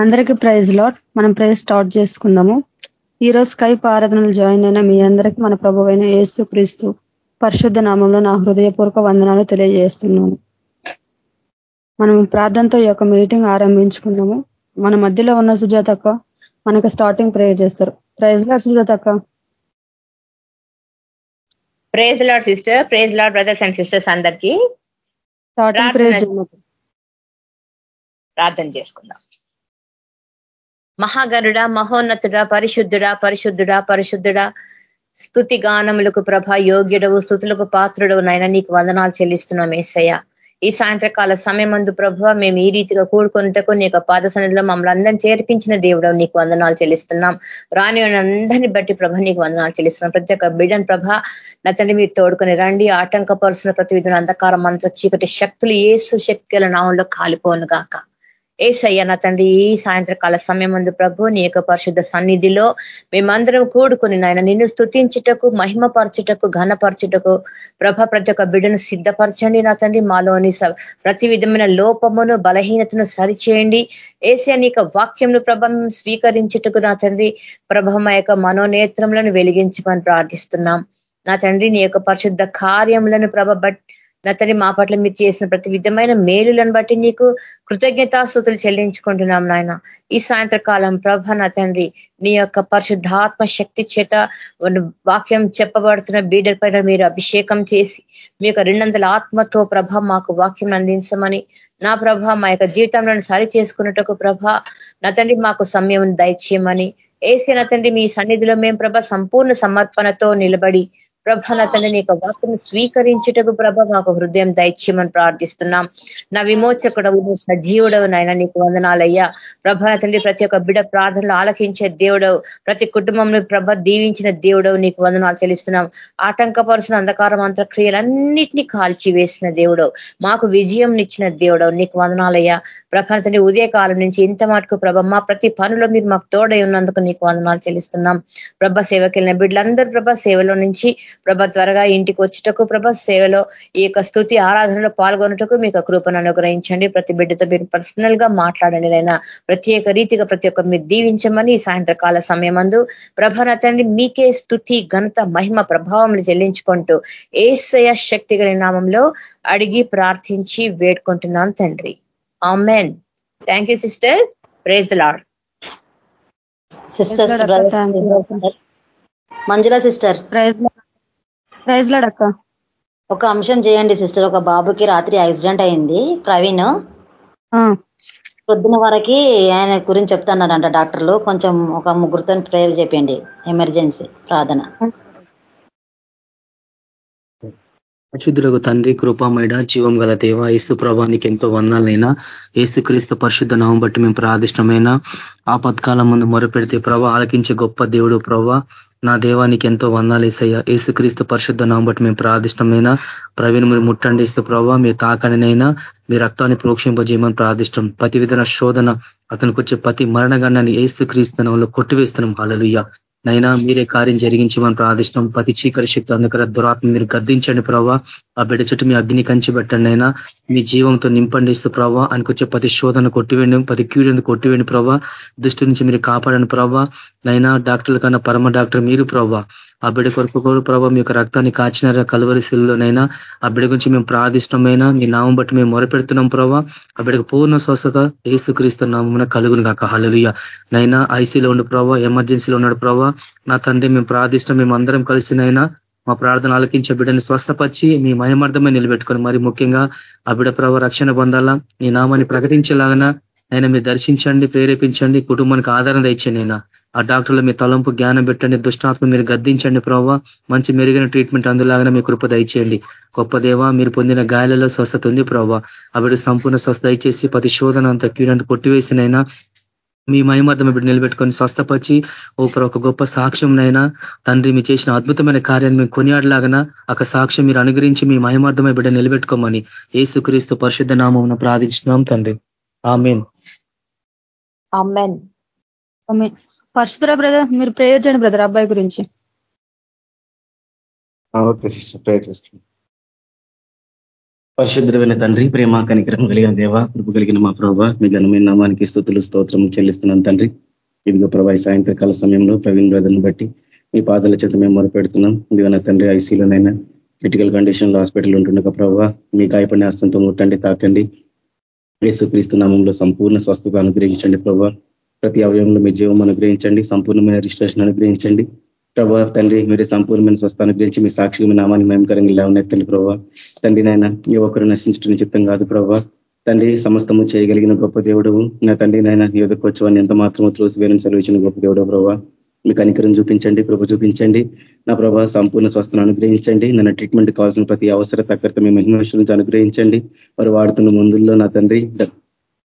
అందరికీ praise lot మనం praise start చేసుకుందాము. ఈ రోజు స్కైప్ ఆరాధనలు జాయిన్ అయిన మీ అందరికీ మన ప్రభు అయిన యేసు క్రీస్తు పరిశుద్ధ నామంలో నా హృదయపూర్వక వందనాలు తెలియజేస్తున్నాను. మనం ప్రార్థనతో ఈ యొక్క మీటింగ్ ఆరంభించుకుందాము. మన మధ్యలో ఉన్న సుజాతక్క మనకు స్టార్టింగ్ ప్రేయర్ చేస్తారు. Praise lord సుజాతక్క praise lord sister praise lord brothers and sisters అందరికీ. ప్రార్థన చేసుకుందాం. మహాగరుడ మహోన్నతుడ పరిశుద్ధుడ పరిశుద్ధుడ పరిశుద్ధుడ. స్థుతి గానములకు ప్రభ యోగ్యుడవు స్థుతులకు పాత్రుడవు నాయన నీకు వందనాలు చెల్లిస్తున్నాం ఏసయ్య. ఈ సాయంత్రకాల సమయం మందు ప్రభు మేము ఈ రీతిగా కూడుకున్నటకు నీ యొక్క పాద సన్నిధిలో మమ్మల్ని అందరినీ చేర్పించిన దేవుడు నీకు వందనాలు చెల్లిస్తున్నాం. రాని అందరినీ బట్టి ప్రభ నీకు వందనాలు చెల్లిస్తున్నాం. ప్రతి ఒక్క బిడ్డన్ ప్రభ నా తండ్రి మీరు తోడుకొని రండి. ఆటంకపరుచిన ప్రతి విధులు అంధకారం మంత్ర చీకటి శక్తులు ఏసు శక్తుల నామంలో కాలిపోను గాక. ఏసయ్య నా తండ్రి ఈ సాయంత్రకాల సమయం ముందు ప్రభు నీ యొక్క పరిశుద్ధ సన్నిధిలో మేమందరం కూడుకుని నాయన నిన్ను స్థుతించుటకు మహిమపరచుటకు ఘనపరచుటకు ప్రభ ప్రతి ఒక్క బిడ్డను సిద్ధపరచండి నా తండ్రి. మాలోని ప్రతి విధమైన లోపమును బలహీనతను సరిచేయండి. ఏసే నీ వాక్యంను ప్రభ స్వీకరించుటకు నా తండ్రి ప్రభ మా యొక్క మనోనేత్రములను వెలిగించమని ప్రార్థిస్తున్నాం. నా తండ్రి నీ యొక్క పరిశుద్ధ కార్యములను ప్రభ బట్ నా తండ్రి మా పట్ల మీరు చేసిన ప్రతి విధమైన మేలులను బట్టి నీకు కృతజ్ఞతాస్థుతులు చెల్లించుకుంటున్నాం నాయన. ఈ సాయంత్రకాలం ప్రభ నా తండ్రి నీ యొక్క పరిశుద్ధాత్మ శక్తి చేత వాక్యం చెప్పబడుతున్న బీడర్ పైన మీరు అభిషేకం చేసి మీ యొక్క రెండొందల ఆత్మతో ప్రభ మాకు వాక్యం అందించమని నా ప్రభ మా యొక్క జీవితంలో సరి చేసుకున్నట్టుకు ప్రభ నా తండ్రి మాకు సమయం దయచేయమని ఏసీ నా తండ్రి మీ సన్నిధిలో మేము ప్రభ సంపూర్ణ సమర్పణతో నిలబడి ప్రభ నా తండ్రి నీ యొక్క వాక్యం స్వీకరించుటకు ప్రభ మాకు హృదయం దైత్యమని ప్రార్థిస్తున్నాం. నా విమోచకుడవు నువ్వు సజీవుడవు నాయన నీకు వందనాలయ్యా. ప్రభ నా తండ్రి ప్రతి ఒక్క బిడ ప్రార్థనలు ఆలకించే దేవుడవు ప్రతి కుటుంబంలో ప్రభ దీవించిన దేవుడవు నీకు వందనాలు చెల్లిస్తున్నాం. ఆటంకపరుచిన అంధకార మంత్ర క్రియలన్నింటినీ కాల్చి వేసిన దేవుడవు మాకు విజయం ఇచ్చిన దేవుడవు నీకు వందనాలయ్యా. ప్రభ తండ్రి ఉదయకాలం నుంచి ఇంత మటుకు ప్రభ మా ప్రతి పనిలో మీరు మాకు తోడై ఉన్నందుకు నీకు వందనాలు చెల్లిస్తున్నాం. ప్రభ సేవకెళ్ళిన బిడ్డలందరూ ప్రభ సేవలో నుంచి ప్రభ త్వరగా ఇంటికి వచ్చేటకు ప్రభ సేవలో ఈ యొక్క స్థుతి ఆరాధనలో పాల్గొనటకు మీకు కృపను అనుగ్రహించండి. ప్రతి బిడ్డతో మీరు పర్సనల్గా మాట్లాడండి అయినా ప్రత్యేక రీతిగా ప్రతి ఒక్కరు మీరు దీవించమని సాయంత్రకాల సమయమందు ప్రభన తండ్రి మీకే స్థుతి ఘనత మహిమ ప్రభావం చెల్లించుకుంటూ ఏసయ శక్తి నామంలో అడిగి ప్రార్థించి వేడుకుంటున్నాను తండ్రి. Amen thank you sister praise lord sisters Manjula sister praise praise లాడక్క ఒక అంశం చేయండి సిస్టర్. ఒక బాబుకి రాత్రి యాక్సిడెంట్ అయింది. ప్రవీణ్ పొద్దున వరకు ఆయన గురించి చెప్తున్నారంట డాక్టర్లు. కొంచెం ఒక ముగ్గురుతో ప్రేయర్ చెప్పండి ఎమర్జెన్సీ ప్రార్థన. అశుద్ధులకు తండ్రి కృపామైడ జీవం గల దేవ యేసు ప్రభానికి ఎంతో వందాలైనా క్రీస్తు పరిశుద్ధ నామం బట్టి మేము ప్రాదిష్టమైన ఆపత్కాలం ముందు మొరపెడితే ప్రభా ఆలకించే గొప్ప దేవుడు ప్రభా నా దేవానికి ఎంతో వందాలు ఇస్తాయా ఏసుక్రీస్తు పరిశుద్ధ నాంబట్టి మేము ప్రాదిష్టమైన ప్రవీణ్ మీరు ముట్టండి ఇస్తే ప్రభావ మీరు తాకనినైనా మీ రక్తాన్ని ప్రోక్షింపజేయమని ప్రార్థిష్టం. ప్రతి విధన శోధన అతనికి వచ్చే ప్రతి మరణగండాన్ని ఏసుక్రీస్తునంలో కొట్టివేస్తున్నాం. హాలలుయ్య నైనా మీరే కార్యం జరిగించమని ప్రార్థిష్టం ప్రతి చీకరి శక్తి అందుకర దురాత్మ మీరు గద్దించండి ప్రభావ ఆ బిడ్డ చుట్టూ మీ అగ్ని కంచి పెట్టండి అయినా మీ జీవంతో నింపండి ఇస్తూ ప్రభావ ఆయనకు వచ్చే ప్రతి శోధన కొట్టివేయండి ప్రతి క్యూడిని కొట్టివేయండి ప్రభావ దృష్టి నుంచి మీరు కాపాడండి ప్రభావ నైనా డాక్టర్ల కన్నా పరమ డాక్టర్ మీరు ప్రభావ ఆ బిడ కొరకు కూడా ప్రభావ మీ యొక్క రక్తాన్ని కాచినారా కలువరి శిల్లోనైనా ఆ బిడ గురించి మేము ప్రార్థిష్టమైన మీ నామం బట్టి మేము మొరపెడుతున్నాం ప్రభావ ఆ బిడకు పూర్ణ స్వస్థత ఏసుక్రీస్తు నామమున కలుగును కాక హలలుయ నైనా ఐసీలో ఉండు ప్రభావ ఎమర్జెన్సీలో ఉన్నాడు ప్రభావ నా తండ్రి మేము ప్రార్థిష్టం మేము అందరం కలిసినైనా మా ప్రార్థన ఆలకించే బిడ్డని స్వస్థపరిచి మీ మయమర్థమే నిలబెట్టుకొని మరి ముఖ్యంగా ఆ బిడ ప్రభావ రక్షణ పొందాలా నీ నామాన్ని ప్రకటించేలాగన ఆయన మీరు దర్శించండి ప్రేరేపించండి కుటుంబానికి ఆధారం తెచ్చండి నేను. ఆ డాక్టర్లు మీ తలంపు జ్ఞానం పెట్టండి దుష్టాత్మ మీరు గద్దించండి ప్రభావ మంచి మెరుగైన ట్రీట్మెంట్ అందులాగానే మీ కృప దయచేయండి. గొప్ప దేవ మీరు పొందిన గాయాలలో స్వస్థత ఉంది ప్రభావ అవిడ సంపూర్ణ స్వస్థ దయచేసి ప్రతి శోధన అంత కీడంత కొట్టివేసినైనా మీ మహిమర్థం ఇప్పుడు నిలబెట్టుకొని స్వస్థపరిచి ఓ ఒక గొప్ప సాక్ష్యంనైనా తండ్రి మీ చేసిన అద్భుతమైన కార్యాన్ని మేము కొనియాడలాగన ఒక సాక్ష్యం మీరు అనుగ్రహించి మీ మహిమార్థమై బిడ్డ నిలబెట్టుకోమని ఏసుక్రీస్తు పరిశుద్ధ నామం ప్రార్థించినాం తండ్రి. ఆమెన్. పరిశుద్ధ బ్రదర్? మీరు ప్రేయర్ చేయండి బ్రదర్ అబ్బాయి గురించి. Okay sister. ప్రేయర్ చేస్తాను. పరిశుద్ధమైన తండ్రి ప్రేమ కనికరం కలిగిన దేవ కృప కలిగిన మా ప్రభావ మీ ఘనమైన నామానికి స్థుతులు స్తోత్రం చెల్లిస్తున్నాం తండ్రి. ఇదిగో ప్రభా సాయంత్రకాల సమయంలో ప్రవీణ్ బ్రదర్ని బట్టి మీ పాదల చేత మేము మొరపెడుతున్నాం. ఇదిగో తండ్రి ఐసీలోనైనా క్రిటికల్ కండిషన్ హాస్పిటల్ ఉంటుండగా ప్రభావ మీ గాయపడిన హస్తంతో ముట్టండి తాకండి. యేసుక్రీస్తు నామంలో సంపూర్ణ స్వస్థత అనుగ్రహించండి ప్రభావ ప్రతి అవయవంలో మీ జీవం అనుగ్రహించండి సంపూర్ణమైన రిజిస్ట్రేషన్ అనుగ్రహించండి. ప్రభావ తండ్రి మీరే సంపూర్ణమైన స్వస్థాన్ని అనుగ్రహించి మీ సాక్షి మీ నామాన్ని మేమకరంగా లేవనెత్తండి ప్రభావ తండ్రి నాయన ఏ ఒక్కరు నశించడం చిత్తం కాదు ప్రభావ తండ్రి సమస్తము చేయగలిగిన గొప్ప దేవుడు నా తండ్రి నాయన యోగకొచ్చవాన్ని ఎంత మాత్రమో త్రోసి వేరని సెలవించిన గొప్ప దేవుడు ప్రభావ మీ కనికరం చూపించండి ప్రభు చూపించండి. నా ప్రభావ సంపూర్ణ స్వస్థను అనుగ్రహించండి. నన్ను ట్రీట్మెంట్ కావాల్సిన ప్రతి అవసర తగ్గత మీ మహిమ నుంచి అనుగ్రహించండి. వారు వాడుతున్న ముందుల్లో నా తండ్రి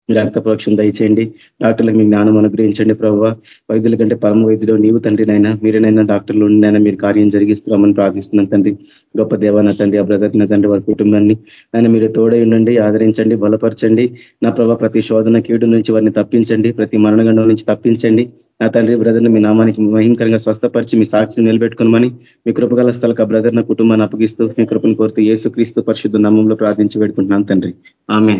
మీరు పరీక్షం దయచేయండి. డాక్టర్లకు మీ జ్ఞానం అనుగ్రహించండి ప్రభావ. వైద్యుల కంటే పరమ వైద్యులు నీవు తండ్రినైనా మీరేనైనా డాక్టర్లు ఉండినైనా మీరు కార్యం జరిగిస్తున్నామని ప్రార్థిస్తున్నాను తండ్రి. గొప్ప దేవాన తండ్రి ఆ బ్రదర్ నా తండ్రి వారి కుటుంబాన్ని. ఆయన మీరు తోడై ఉండండి ఆదరించండి బలపరచండి. నా ప్రభావ ప్రతి శోధన కీడు నుంచి వారిని తప్పించండి ప్రతి మరణగండం నుంచి తప్పించండి. నా తండ్రి బ్రదర్ని మీ నామానికి మహింకరంగా స్వస్థపరిచి మీ సాక్షిని నిలబెట్టుకోమని మీ కృపగల స్థలకు ఆ బ్రదర్ నా కుటుంబాన్ని అప్పగిస్తూ మీ కృపను కోరుతూ ఏసుక్రీస్తు పరిశుద్ధ నామంలో ప్రార్థించి పెట్టుకుంటున్నాను తండ్రి. ఆమె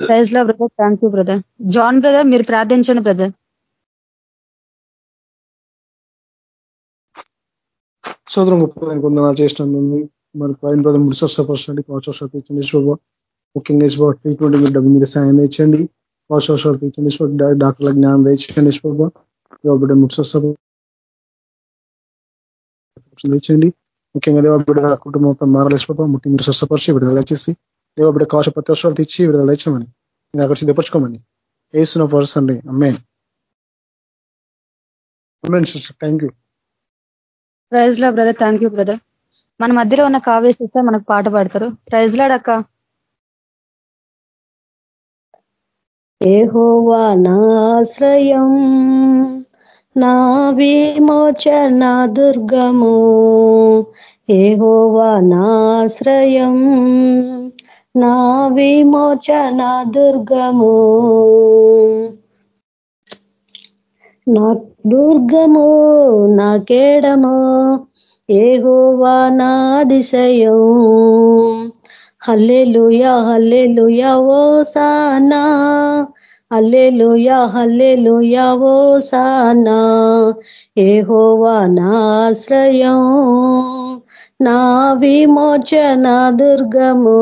ప్రైజ్లో brother thank you brother John brother మీరు ప్రార్థించండి బ్రదర్ సోదరం గొప్పదానికి వందనాలు చేసినందుకు మరి పైన బ్రదర్ ముడి స్వస్థపరచండి. పాశ్వాసాలు తెచ్చండి శుభ ముఖ్యంగా శుభ ట్రీట్మెంట్ మీరు డబ్బు మీద సాయం తెచ్చండి పాశ్వాసాలు తెచ్చండి శుభ డాక్టర్ల జ్ఞానం తెచ్చండి శుభ బిడ్డ ముడి స్వస్థపరచండి. ముఖ్యంగా దేవ బిడ్డ కుటుంబంతో మారాలి శోభ ముట్టి మీరు స్వస్థపరిచి బిడ్డ చేసి దేవ బిడ్డ కాశ ప్రతి వర్షాలు తెచ్చి విడుదల తెచ్చమని నేను అక్కడ సిద్ధపరచుకోమని వేస్తున్న పర్స్ అండి సిస్టర్ థ్యాంక్ యూ ప్రైజ్లో బ్రదర్ థ్యాంక్ యూ బ్రదర్ మన మధ్యలో ఉన్న కావ్య సిస్టర్ మనకు పాట పాడతారు. ప్రైజ్ లాడక్క ఏహోవా నాశ్రయం నా విమోచన దుర్గము. ఏహోవా నాశ్రయం నా విమోచన దుర్గము. నా దుర్గము నా కేడము ఏహోవా నాదిశయం హల్లెలుయా హల్లెలుయా ఓ సానా హల్లెలుయా హల్లెలుయా ఓ సానా ఏహోవా నాశ్రయం నా విమోచన దుర్గము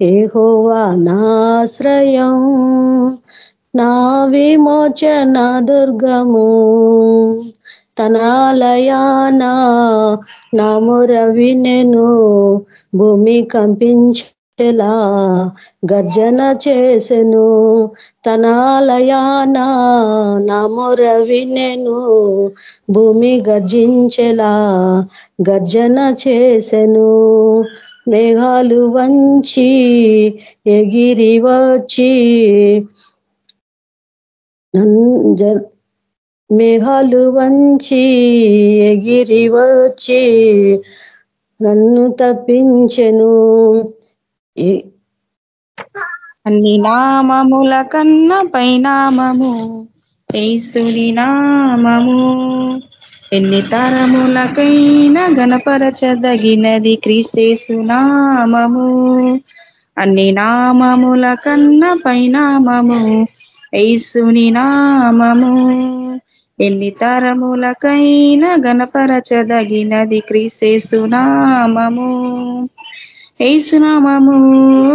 ఏహోవా నాశ్రయం నా విమోచన దుర్గము తనాలయానా నా ముర వినెను భూమి ఎలా గర్జన చేసెను? తనాలయానా? నా మొర వినెను. భూమి గర్జించెలా గర్జన చేసెను. మేఘాలు వంచి ఎగిరి వచ్చి మేఘాలు వంచి ఎగిరి వచ్చి నన్ను తప్పించెను. అన్ని నామముల కన్న పైనామము ఏసుని నామము. ఎన్ని తరములకైనా గణపరచదగినది క్రీసేసు నామము. అన్ని నామముల కన్న పైనామము ఏసుని నామము. ఎన్ని తరములకైనా గణపరచదగినది క్రీసేసు నామము. ఏసునామము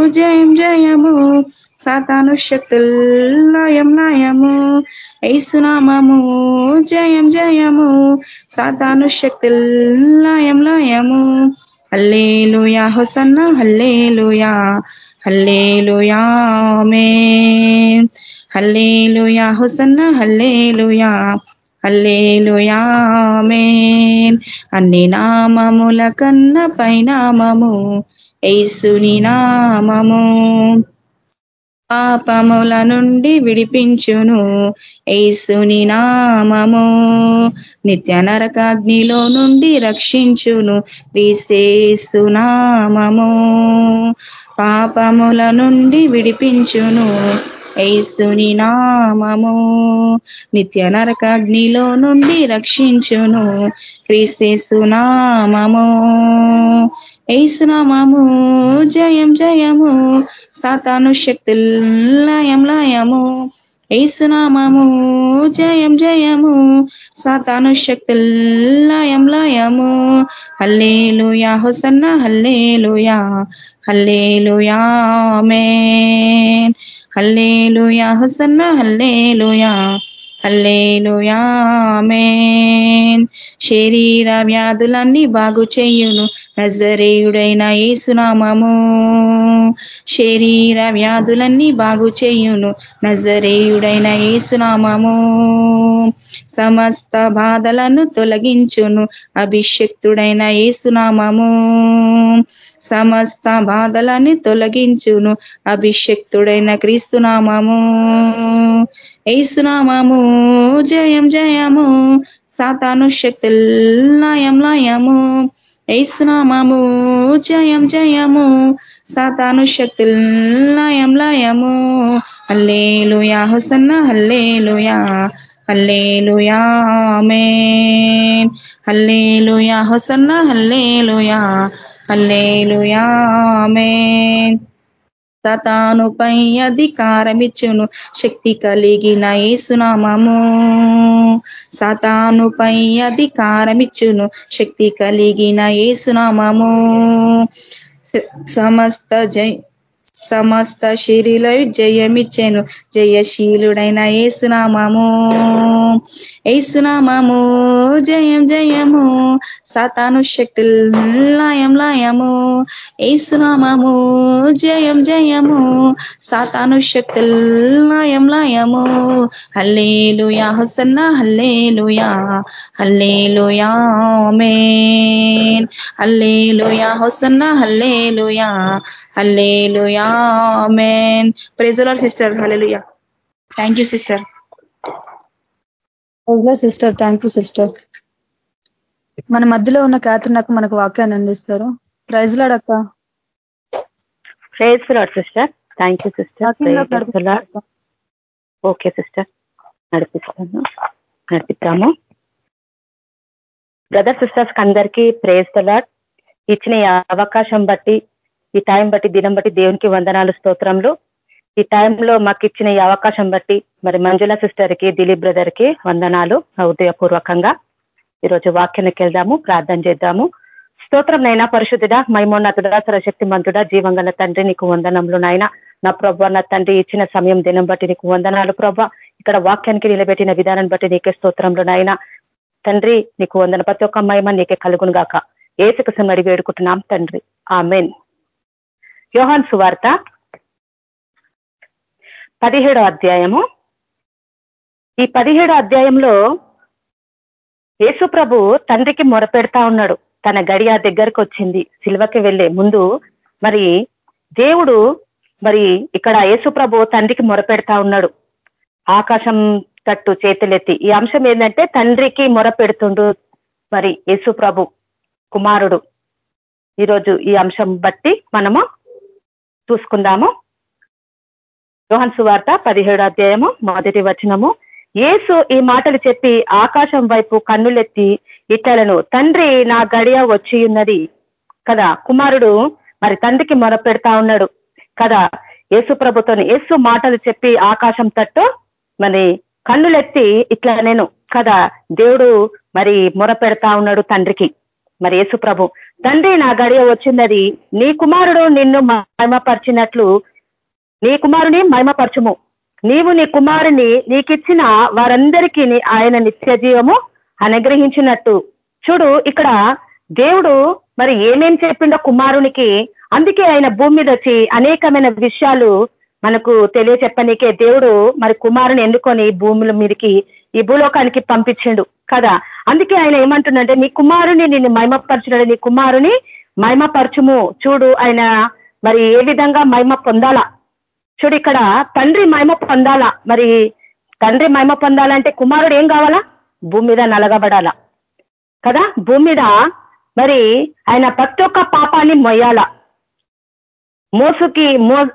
జయం జయము సాతాను శక్తుల్ లయం లయము. ఏసునామము జయం జయము సాతాను శక్తుల్ లయం లయము. హల్లేలుయా హొసన్న హల్లేలుయా హల్లేలుయా మే హల్లేలుయా హుసన్న హల్లేలుయా హల్లేలుయామేన్ అన్ని నామముల కన్న పైనామము ఏసుని నామము. పాపముల నుండి విడిపించును ఏసుని నామము. నిత్య నరకాగ్నిలో నుండి రక్షించును నామము. పాపముల నుండి విడిపించును ఏసుని నామము. నిత్య నరకాగ్నిలో నుండి రక్షించును క్రీస్తేసు నామము. ఏసునామము జయం జయము సాతాను శక్తుల్ లయం లయము. ఏసునామము జయం జయము సాతాను శక్తుల్ లయం లయము. హల్లేలుయా హొసన్న హల్లేలుయా హల్లేలుయా ఆమేన్. హల్లేలుయా హొసన్న హల్లేలుయా మేన్ శరీర వ్యాధులన్నీ బాగు చెయ్యును నజరేయుడైన ఏసునామము శరీర వ్యాధులన్నీ బాగు చెయ్యును నజరేయుడైన ఏసునామము సమస్త బాధలను తొలగించును. అభిషక్తుడైన ఏసునామము సమస్త బాధలని తొలగించును. అభిషక్తుడైన క్రీస్తునామము ఏసునామము జయం జయము. సాతాను శక్తుల్ లయం ఐస్నామము జయం జయము. సాతాను శక్తుల్ లయం లయము హల్లేలుయా హుసన్న హల్లేలుయా. హల్లేలుయా ఆమేన్. Hallelujah hosanna hallelujah. హల్లేలుయా ఆమేన్. సతానుపై అధికారమిచ్చును. శక్తి కలిగిన ఏసునామము. సతానుపై అధికారమిచ్చును. శక్తి కలిగిన ఏసునామము సమస్త జై సమస్త శరీర జయమిచ్చాను. జయశీలుడైన ఏసునామము ఏసునామము జయం జయము. సాతాను శక్తి లయం లయము. ఏసునామము జయం జయము. సాతాను శక్తి లయం లయము. హల్లేలుయా హుసన్న హల్లేలుయా హల్లేలుయా ఆమేన్. Hallelujah hosanna hallelujah. హల్లేలుయా ఆమేన్ praise lord sister hallelujah thank you sister sister thank you sister మన మధ్యలో ఉన్న క్యాథరిన్ మనకు వాక్యాన్ని అందిస్తారు. Praise లాడక్క praise lord sister thank you sister okay sister నడిపిస్తాను నడిపిస్తాము బ్రదర్ సిస్టర్స్ అందరికీ ప్రేజ్ లాడ్ ఇచ్చిన అవకాశం బట్టి ఈ టైం బట్టి దినం బట్టి దేవునికి వందనాలు స్తోత్రంలో ఈ టైంలో మాకు ఇచ్చిన ఈ అవకాశం బట్టి మరి మంజుల సిస్టర్కి దిలీప్ బ్రదర్కి వందనాలు హృదయపూర్వకంగా. ఈరోజు వాక్యానికి వెళ్దాము ప్రార్థన చేద్దాము. స్తోత్రం నైనా పరిశుద్ధుడా మైమోన్నతుడా సరశక్తి మంతుడా జీవంగల తండ్రి నీకు వందనంలో నాయన. నా ప్రభ నా తండ్రి ఇచ్చిన సమయం దినం బట్టి నీకు వందనాలు ప్రభ. ఇక్కడ వాక్యానికి నిలబెట్టిన విధానం బట్టి నీకే స్తోత్రంలో నాయన. తండ్రి నీకు వందన. ప్రతి ఒక్క మహిమ నీకే కలుగును గాక ఏసుకసం అడిగి వేడుకుంటున్నాం తండ్రి. ఆ మెయిన్ యోహాన్ సువార్త పదిహేడో అధ్యాయము. ఈ పదిహేడో అధ్యాయంలో యేసు ప్రభు తండ్రికి మొరపెడతా ఉన్నాడు. తన గడియ దగ్గరకు వచ్చింది. సిల్వకి వెళ్ళే ముందు మరి దేవుడు మరి ఇక్కడ యేసు ప్రభు తండ్రికి మొరపెడతా ఉన్నాడు. ఆకాశం తట్టు చేతులెత్తి. ఈ అంశం ఏంటంటే తండ్రికి మొరపెడుతుండు మరి యేసు ప్రభు కుమారుడు. ఈరోజు ఈ అంశం బట్టి మనము చూసుకుందాము. రోహన్ సువార్త పదిహేడు అధ్యాయము మొదటి వచనము. ఏసు ఈ మాటలు చెప్పి ఆకాశం వైపు కన్నులెత్తి ఇట్లను తండ్రి నా గడియ వచ్చి ఉన్నది కదా కుమారుడు మరి తండ్రికి మొర పెడతా ఉన్నాడు కదా. యేసు ప్రభుత్వం యేసు మాటలు చెప్పి ఆకాశం తట్టు మరి కన్నులెత్తి ఇట్లా నేను కదా దేవుడు మరి మొర పెడతా ఉన్నాడు తండ్రికి. మరి యేసు ప్రభు తండ్రి నా గడియ వచ్చిందది నీ కుమారుడు నిన్ను మహిమపరిచినట్లు నీ కుమారుని మహిమపరచుము. నీవు నీ కుమారుని నీకిచ్చిన వారందరికీ ఆయన నిత్య జీవము అనుగ్రహించినట్టు. చూడు ఇక్కడ దేవుడు మరి ఏమేం చెప్పిండో కుమారునికి అందుకే ఆయన భూమి మీద వచ్చి అనేకమైన విషయాలు మనకు తెలియచెప్పనీకే దేవుడు మరి కుమారుని ఎన్నుకొని భూముల మీదకి ఈ భూలోకానికి పంపించిండు. కదా అందుకే ఆయన ఏమంటుండంటే నీ కుమారుని నిన్ను మహిమపరచున్నాడు నీ కుమారుని మహిమపరచుము. చూడు ఆయన మరి ఏ విధంగా మహిమ పొందాలా? చూడు ఇక్కడ తండ్రి మహిమ పొందాలా? మరి తండ్రి మహిమ పొందాలంటే కుమారుడు ఏం కావాలా? భూమి మీద నలగబడాలా? కదా? భూమి మీద మరి ఆయన ప్రతి ఒక్క పాపాన్ని మొయ్యాల? మోసుకి మో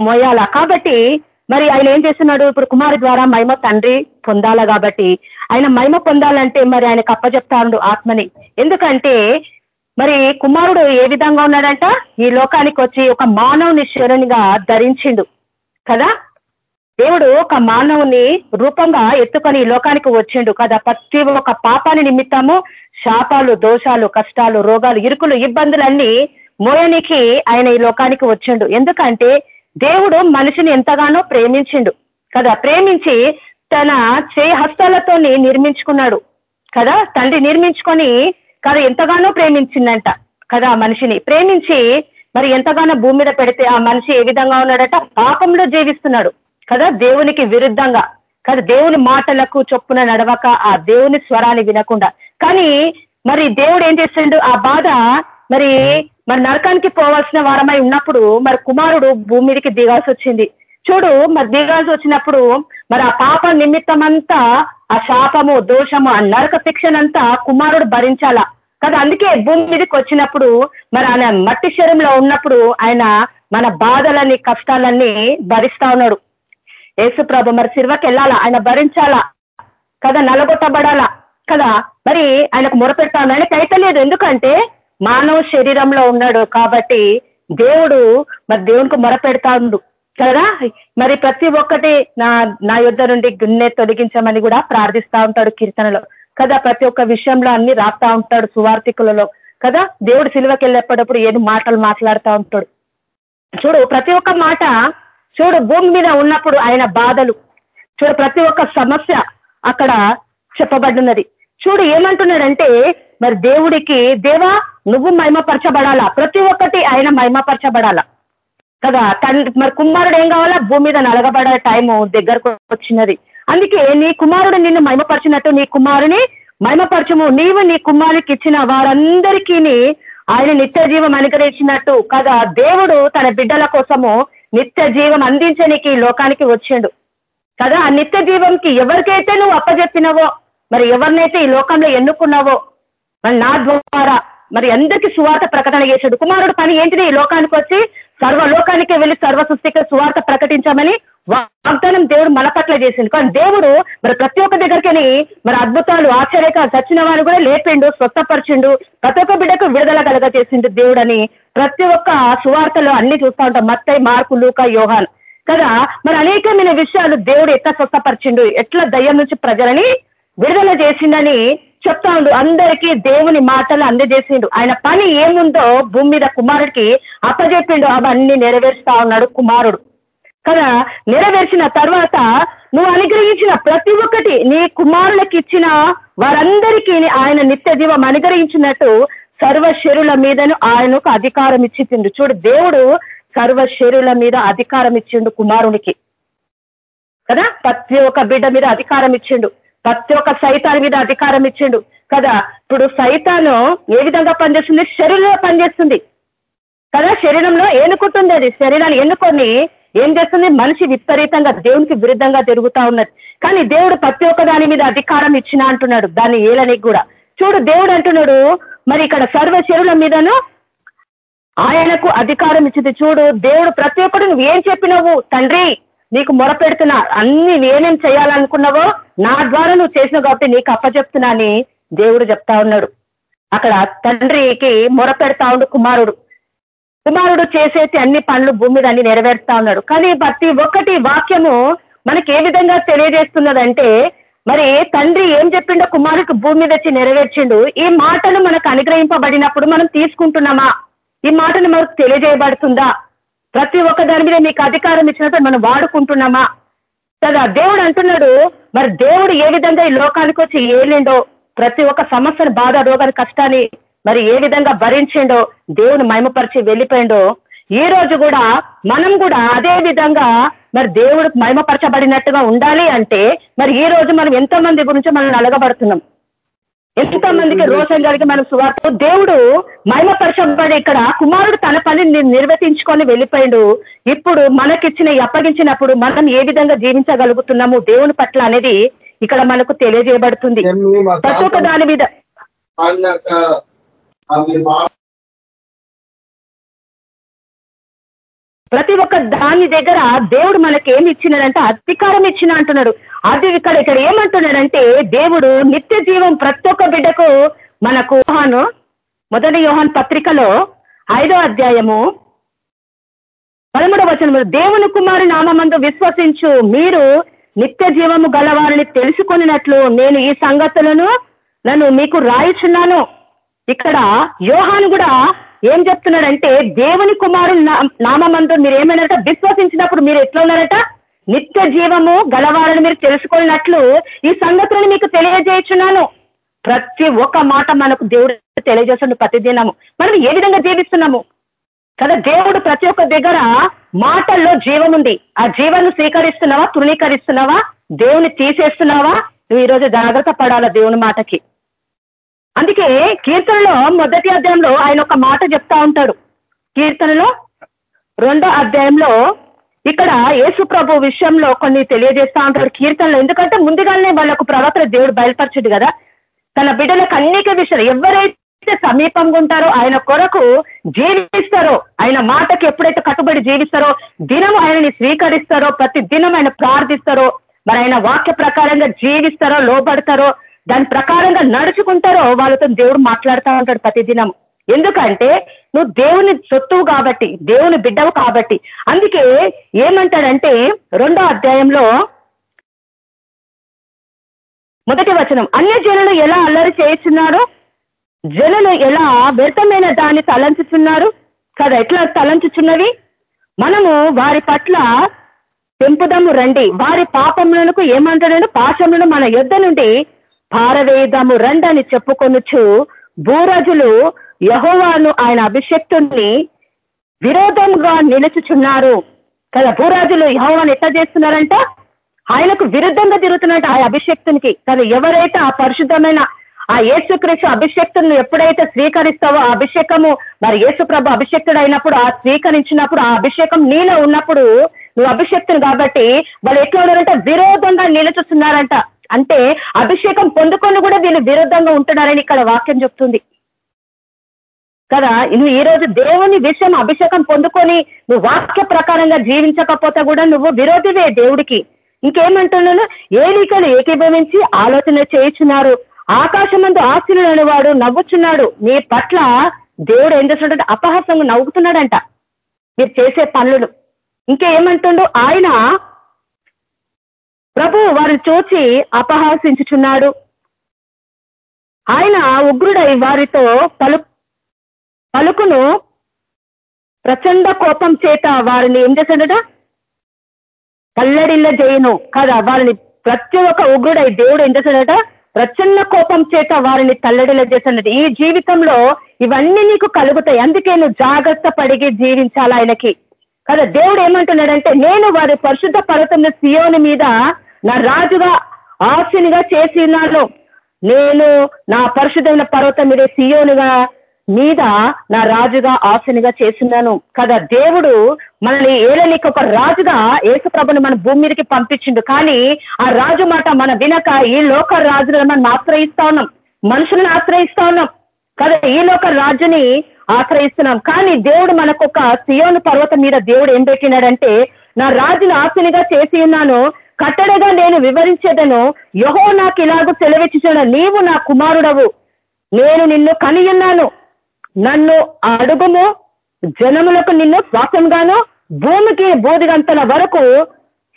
మొయ్యాల? కాబట్టి మరి ఆయన ఏం చేస్తున్నాడు? ఇప్పుడు కుమారు ద్వారా మహిమ తండ్రి పొందాల కాబట్టి ఆయన మహిమ పొందాలంటే మరి ఆయన కప్పజెప్తాడు ఆత్మని. ఎందుకంటే మరి కుమారుడు ఏ విధంగా ఉన్నాడంట? ఈ లోకానికి వచ్చి ఒక మానవుని శరణిగా ధరించిండు. కదా? దేవుడు ఒక మానవుని రూపంగా ఎత్తుకొని ఈ లోకానికి వచ్చిండు. కదా? ప్రతి ఒక్క పాపాని నిమిత్తము శాపాలు దోషాలు కష్టాలు రోగాలు ఇరుకులు ఇబ్బందులన్నీ మోయనికి ఆయన ఈ లోకానికి వచ్చిండు. ఎందుకంటే దేవుడు మనిషిని ఎంతగానో ప్రేమించిండు. కదా? ప్రేమించి తన చేయి హస్తాలతో నిర్మించుకున్నాడు. కదా? తండ్రి నిర్మించుకొని కదా ఎంతగానో ప్రేమించిందంట. కదా మనిషిని? ప్రేమించి మరి ఎంతగానో భూమి మీద పెడితే ఆ మనిషి ఏ విధంగా ఉన్నాడట? పాపంలో జీవిస్తున్నాడు. కదా? దేవునికి విరుద్ధంగా. కదా? దేవుని మాటలకు చొప్పున నడవక ఆ దేవుని స్వరాన్ని వినకుండా. కానీ మరి దేవుడు ఏం చేసిండు? ఆ బాధ మరి మరి నరకానికి పోవాల్సిన వారమై ఉన్నప్పుడు మరి కుమారుడు భూమి మీదకి దిగాల్సి వచ్చింది. చూడు మరి దిగాల్సి వచ్చినప్పుడు మరి ఆ పాప నిమిత్తం అంతా ఆ శాపము దోషము ఆ నరక శిక్షనంతా కుమారుడు భరించాలా. కదా అందుకే భూమి మీదకి వచ్చినప్పుడు మరి ఆయన మట్టి శరీరంలో ఉన్నప్పుడు ఆయన మన బాధలని కష్టాలన్నీ భరిస్తా ఉన్నాడు. యేసు ప్రభు మరి సిర్వకి వెళ్ళాలా? ఆయన భరించాలా? కదా నలగొట్టబడాలా? కదా మరి ఆయనకు మొరపెట్టాలి ఆయనకి అయితే లేదు. ఎందుకంటే మానవ శరీరంలో ఉన్నాడు కాబట్టి దేవుడు మరి దేవునికి మొరపెడతాడు. కదా? మరి ప్రతి ఒక్కటి నా నా యుద్ధ నుండి గున్నె తొలగించమని కూడా ప్రార్థిస్తా ఉంటాడు కీర్తనలో. కదా? ప్రతి ఒక్క విషయంలో అన్ని రాస్తా ఉంటాడు సువార్థికులలో. కదా? దేవుడు సిలువకి వెళ్ళేటప్పుడు ఏది మాటలు మాట్లాడుతూ ఉంటాడు. చూడు ప్రతి ఒక్క మాట చూడు భూమి మీద ఉన్నప్పుడు ఆయన బాధలు. చూడు ప్రతి ఒక్క సమస్య అక్కడ చెప్పబడినది. చూడు ఏమంటున్నాడంటే మరి దేవుడికి దేవా నువ్వు మహిమపరచబడాలా ప్రతి ఒక్కటి ఆయన మహిమపరచబడాలా కదా తండ్రి మరి కుమారుడు ఏం కావాలా? భూమి మీద నలగబడే టైము దగ్గరకు వచ్చినది. అందుకే నీ కుమారుడు నిన్ను మహిమపరిచినట్టు నీ కుమారుని మహిమపరచము నీవు నీ కుమారునికి ఇచ్చిన వారందరికీ ఆయన నిత్య జీవం అనుగ్రహించినట్టు. కదా దేవుడు తన బిడ్డల కోసము నిత్య జీవం అందించనికి లోకానికి వచ్చిండు. కదా ఆ నిత్య జీవంకి ఎవరికైతే నువ్వు అప్పజెప్పినవో మరి ఎవరినైతే ఈ లోకంలో ఎన్నుకున్నావో మరి నా ద్వారా మరి అందరికీ సువార్త ప్రకటన చేశాడు. కుమారుడు పని ఏంటిది? ఈ లోకానికి వచ్చి సర్వ లోకానికి వెళ్ళి సర్వ సృష్టికి సువార్త ప్రకటించామని వాగ్దానం దేవుడు మన పట్ల చేసింది కానీ దేవుడు మరి ప్రతి ఒక్క దగ్గరికి మరి అద్భుతాలు ఆశ్చర్యక చచ్చిన వారు కూడా లేపిండు స్వస్థపరిచిండు. ప్రతి ఒక్క బిడ్డకు విడుదల కలగ చేసిండు దేవుడని ప్రతి ఒక్క సువార్తలో అన్ని చూస్తూ ఉంటాం. మత్తై మార్కు లూక యోహాన్. కదా? మరి అనేకమైన విషయాలు దేవుడు ఎట్లా స్వస్థపరిచిండు? ఎట్లా దయ్యం నుంచి ప్రజలని విడుదల చేసిండని చెప్తా ఉండు అందరికీ దేవుని మాటలు అందజేసిండు. ఆయన పని ఏముందో భూమి మీద కుమారుడికి అప్పజెప్పిండు అవన్నీ నెరవేరుస్తా ఉన్నాడు కుమారుడు. కదా నెరవేర్చిన తర్వాత నువ్వు అనుగ్రహించిన ప్రతి ఒక్కటి నీ కుమారులకు ఇచ్చిన వారందరికీ ఆయన నిత్య జీవం అనుగ్రహించినట్టు సర్వశరుల మీదను ఆయనకు అధికారం ఇచ్చిండు చూడు దేవుడు సర్వశరుల మీద అధికారం ఇచ్చిండు కుమారునికి. కదా ప్రతి ఒక్క బిడ్డ మీద అధికారం ఇచ్చిండు. ప్రతి ఒక్క సైతాన్ మీద అధికారం ఇచ్చిండు. కదా? ఇప్పుడు సైతాను ఏ విధంగా పనిచేస్తుంది? శరీరంలో పనిచేస్తుంది. కదా? శరీరంలో ఎన్నుకుంటుంది అది. శరీరాన్ని ఎన్నుకొని ఏం చేస్తుంది? మనిషి విపరీతంగా దేవునికి విరుద్ధంగా తిరుగుతా ఉన్నది. కానీ దేవుడు ప్రతి ఒక్క దాని మీద అధికారం ఇచ్చిన అంటున్నాడు. దాన్ని ఏలనికి కూడా. చూడు దేవుడు అంటున్నాడు మరి ఇక్కడ సర్వ శరీరం మీదను ఆయనకు అధికారం ఇచ్చింది. చూడు దేవుడు ప్రతి ఒక్కడు నువ్వు ఏం చెప్పినావు తండ్రి? నీకు మొరపెడుతున్నా అన్ని నేనేం చేయాలనుకున్నావో నా ద్వారా నువ్వు చేసినావు కాబట్టి నీకు అప్పచెప్తున్నా అని దేవుడు చెప్తా ఉన్నాడు. అక్కడ తండ్రికి మొరపెడతా ఉండు కుమారుడు. కుమారుడు చేసేసి అన్ని పనులు భూమి మీద అన్ని నెరవేరుస్తా ఉన్నాడు. కానీ ప్రతి ఒక్కటి వాక్యము మనకి ఏ విధంగా తెలియజేస్తున్నదంటే మరి తండ్రి ఏం చెప్పిండో కుమారుడికి భూమి మీద వచ్చి నెరవేర్చిండు. ఈ మాటలు మనకు అనుగ్రహింపబడినప్పుడు మనం తీసుకుంటున్నామా? ఈ మాటను మనకు తెలియజేయబడుతుందా? ప్రతి ఒక్క దాని మీద మీకు అధికారం ఇచ్చినట్టు మనం వాడుకుంటున్నామా? కదా దేవుడు అంటున్నాడు మరి దేవుడు ఏ విధంగా ఈ లోకానికి వచ్చి ఏలిండో ప్రతి ఒక్క సమస్యను బాధ రోగాన్ని కష్టాన్ని మరి ఏ విధంగా భరించిండో దేవుని మహిమపరిచి వెళ్ళిపోయిండో ఈ రోజు కూడా మనం కూడా అదే విధంగా మరి దేవుడు మహిమపరచబడినట్టుగా ఉండాలి అంటే మరి ఈ రోజు మనం ఎంతో మంది గురించి మనం నలగబడుతున్నాం ఎంతో మందికి రోషం కలిగి మనం సువార్త. దేవుడు మహిమపరచబడి ఇక్కడ కుమారుడు తన పనిని నిర్వర్తించుకొని వెళ్ళిపోయిండు. ఇప్పుడు మనకిచ్చిన అప్పగించినప్పుడు మనం ఏ విధంగా జీవించగలుగుతున్నాము దేవుని పట్ల అనేది ఇక్కడ మనకు తెలియజేయబడుతుంది. ప్రతి ఒక్క దాని మీద ప్రతి ఒక్క దాని దగ్గర దేవుడు మనకి ఏమి ఇచ్చినాడంటే అధికారం ఇచ్చిన అంటున్నాడు. అది ఇక్కడ ఇక్కడ ఏమంటున్నాడంటే దేవుడు నిత్య జీవం ప్రతి ఒక్క బిడ్డకు మనకు యోహాను మొదటి యోహాన్ పత్రికలో ఐదో అధ్యాయము పదమూడవ వచనము దేవుని కుమారి నామందు విశ్వసించు మీరు నిత్య జీవము గలవారిని తెలుసుకున్నట్లు నేను ఈ సంగతులను నన్ను మీకు రాయిచున్నాను. ఇక్కడ యోహాను కూడా ఏం చెప్తున్నాడంటే దేవుని కుమారుడు నామందు మీరు ఏమైనారట విశ్వసించినప్పుడు మీరు ఎట్లా ఉన్నారట నిత్య జీవము గలవాలని మీరు తెలుసుకున్నట్లు ఈ సంగతులను మీకు తెలియజేయచున్నాను. ప్రతి ఒక్క మాట మనకు దేవుడు తెలియజేస్తున్నాడు ప్రతి దినము మనం ఏ విధంగా జీవిస్తున్నాము? కదా దేవుడు ప్రతి ఒక్క దగ్గర మాటల్లో జీవం ఉంది ఆ జీవాన్ని స్వీకరిస్తున్నావా తృణీకరిస్తున్నావా? దేవుని తీసేస్తున్నావా? నువ్వు ఈరోజు జాగ్రత్త పడాలా దేవుని మాటకి? అందుకే కీర్తనలో మొదటి అధ్యాయంలో ఆయన ఒక మాట చెప్తా ఉంటాడు. కీర్తనలో రెండో అధ్యాయంలో ఇక్కడ యేసు ప్రభు విషయంలో కొన్ని తెలియజేస్తా ఉంటాడు కీర్తనలో. ఎందుకంటే ముందుగానే వాళ్ళకు ప్రవర్తన దేవుడు బయలుపరచుడు కదా. తన బిడ్డలకు అనేక విషయాలు ఎవరైతే సమీపంగా ఉంటారో ఆయన కొరకు జీవిస్తారో ఆయన మాటకి ఎప్పుడైతే కట్టుబడి జీవిస్తారో దినం ఆయనని స్వీకరిస్తారో ప్రతి దినం ఆయన ప్రార్థిస్తారో మరి ఆయన వాక్య ప్రకారంగా జీవిస్తారో లోబడతారో దాని ప్రకారంగా నడుచుకుంటారో వాళ్ళతో దేవుడు మాట్లాడుతూ ఉంటాడు ప్రతి దినం ఎందుకంటే నువ్వు దేవుని సొత్తువు కాబట్టి దేవుని బిడ్డవు కాబట్టి. అందుకే ఏమంటాడంటే రెండో అధ్యాయంలో మొదటి వచనం అన్య జనులు ఎలా అల్లరి చేస్తున్నారు జనులు ఎలా వ్యర్థమైన దాన్ని తలంచుచున్నారు? కదా ఎట్లా తలంచుచున్నవి? మనము వారి పట్ల పెంపుదము రండి. వారి పాపములకు ఏమంటాడు పాశములను మన యుద్ధ నుండి పారవేయుదాము రండని అని చెప్పుకొనుచు భూరజులు యహోవాను ఆయన అభిషక్తుని విరోధంగా నిలుచుచున్నారు. కదా భూరాజులు యహోవాను ఎట్లా చేస్తున్నారంట? ఆయనకు విరుద్ధంగా తిరుగుతున్నట్టు ఆ అభిషక్తునికి. కానీ ఎవరైతే ఆ పరిశుద్ధమైన ఆ యేసుక్రీస్తు అభిషక్తులను ఎప్పుడైతే స్వీకరిస్తావో ఆ అభిషేకము మరి యేసుప్రభు అభిషక్తుడు అయినప్పుడు ఆ స్వీకరించినప్పుడు ఆ అభిషేకం నీలో ఉన్నప్పుడు నువ్వు అభిషక్తులు కాబట్టి వాళ్ళు ఎట్లా ఉన్నారంటే? విరోధంగా నిలుచుతున్నారంట అంటే అభిషేకం పొందుకొని కూడా వీళ్ళు విరుద్ధంగా ఉంటున్నారని ఇక్కడ వాక్యం చెప్తుంది. కదా? నువ్వు ఈ రోజు దేవుని విషయం అభిషేకం పొందుకొని నువ్వు వాక్య ప్రకారంగా జీవించకపోతే కూడా నువ్వు విరోధివే దేవుడికి. ఇంకేమంటున్నాను? ఏలికలు ఏకీభవించి ఆలోచన చేయించున్నారు. ఆకాశమందు ఆశీనుడు వాడు నవ్వుచున్నాడు. నీ పట్ల దేవుడు ఏం చేస్తున్నాడంటే అపహాసంగా నవ్వుతున్నాడంట. మీరు చేసే పనులు. ఇంకేమంటుండో? ఆయన ప్రభు వారిని చూచి అపహాసించుచున్నాడు. ఆయన ఉగ్రుడై వారితో పలు పలుకును ప్రచండ కోపం చేత వారిని ఏం చేశాడట? కల్లడిల్ల చేయను కదా వారిని ప్రతి ఒక్క ఉగ్రుడై దేవుడు ఏం చేశాడట? ప్రచన్న కోపం చేత వారిని తల్లడిల్ల చేశాడట. ఈ జీవితంలో ఇవన్నీ నీకు కలుగుతాయి. అందుకే నువ్వు జాగ్రత్త పడిగి జీవించాలి ఆయనకి. కదా దేవుడు ఏమంటున్నాడంటే నేను వారి పరిశుద్ధ పర్వతం సియోని మీద నా రాజుగా ఆశనిగా చేసి ఉన్నాను నేను నా పరిశుద్ధమైన పర్వతం మీద సియోనుగా మీద నా రాజుగా ఆశనిగా చేస్తున్నాను కదా దేవుడు మనల్ని ఏలనికి ఒక రాజుగా ఏసుప్రభుని మన భూమి మీదకి పంపించిండు. కానీ ఆ రాజు మాట మన వినక ఈ లోక రాజులను మనం ఆశ్రయిస్తా ఉన్నాం. మనుషులను ఆశ్రయిస్తా ఉన్నాం. కదా ఈ లోక రాజుని ఆశ్రయిస్తున్నాం. కానీ దేవుడు మనకు ఒక సియోను పర్వతం మీద దేవుడు ఏం పెట్టినాడంటే నా రాజును ఆశనిగా చేసి ఉన్నాను. కట్టడగా నేను వివరించేదను యహో నాకు ఇలాగూ సెలవిచ్చిన నీవు నా కుమారుడవు. నేను నిన్ను కనియున్నాను. నన్ను అడుగుము జనములకు నిన్ను శ్వాసంగాను భూమికి బోధిగంతల వరకు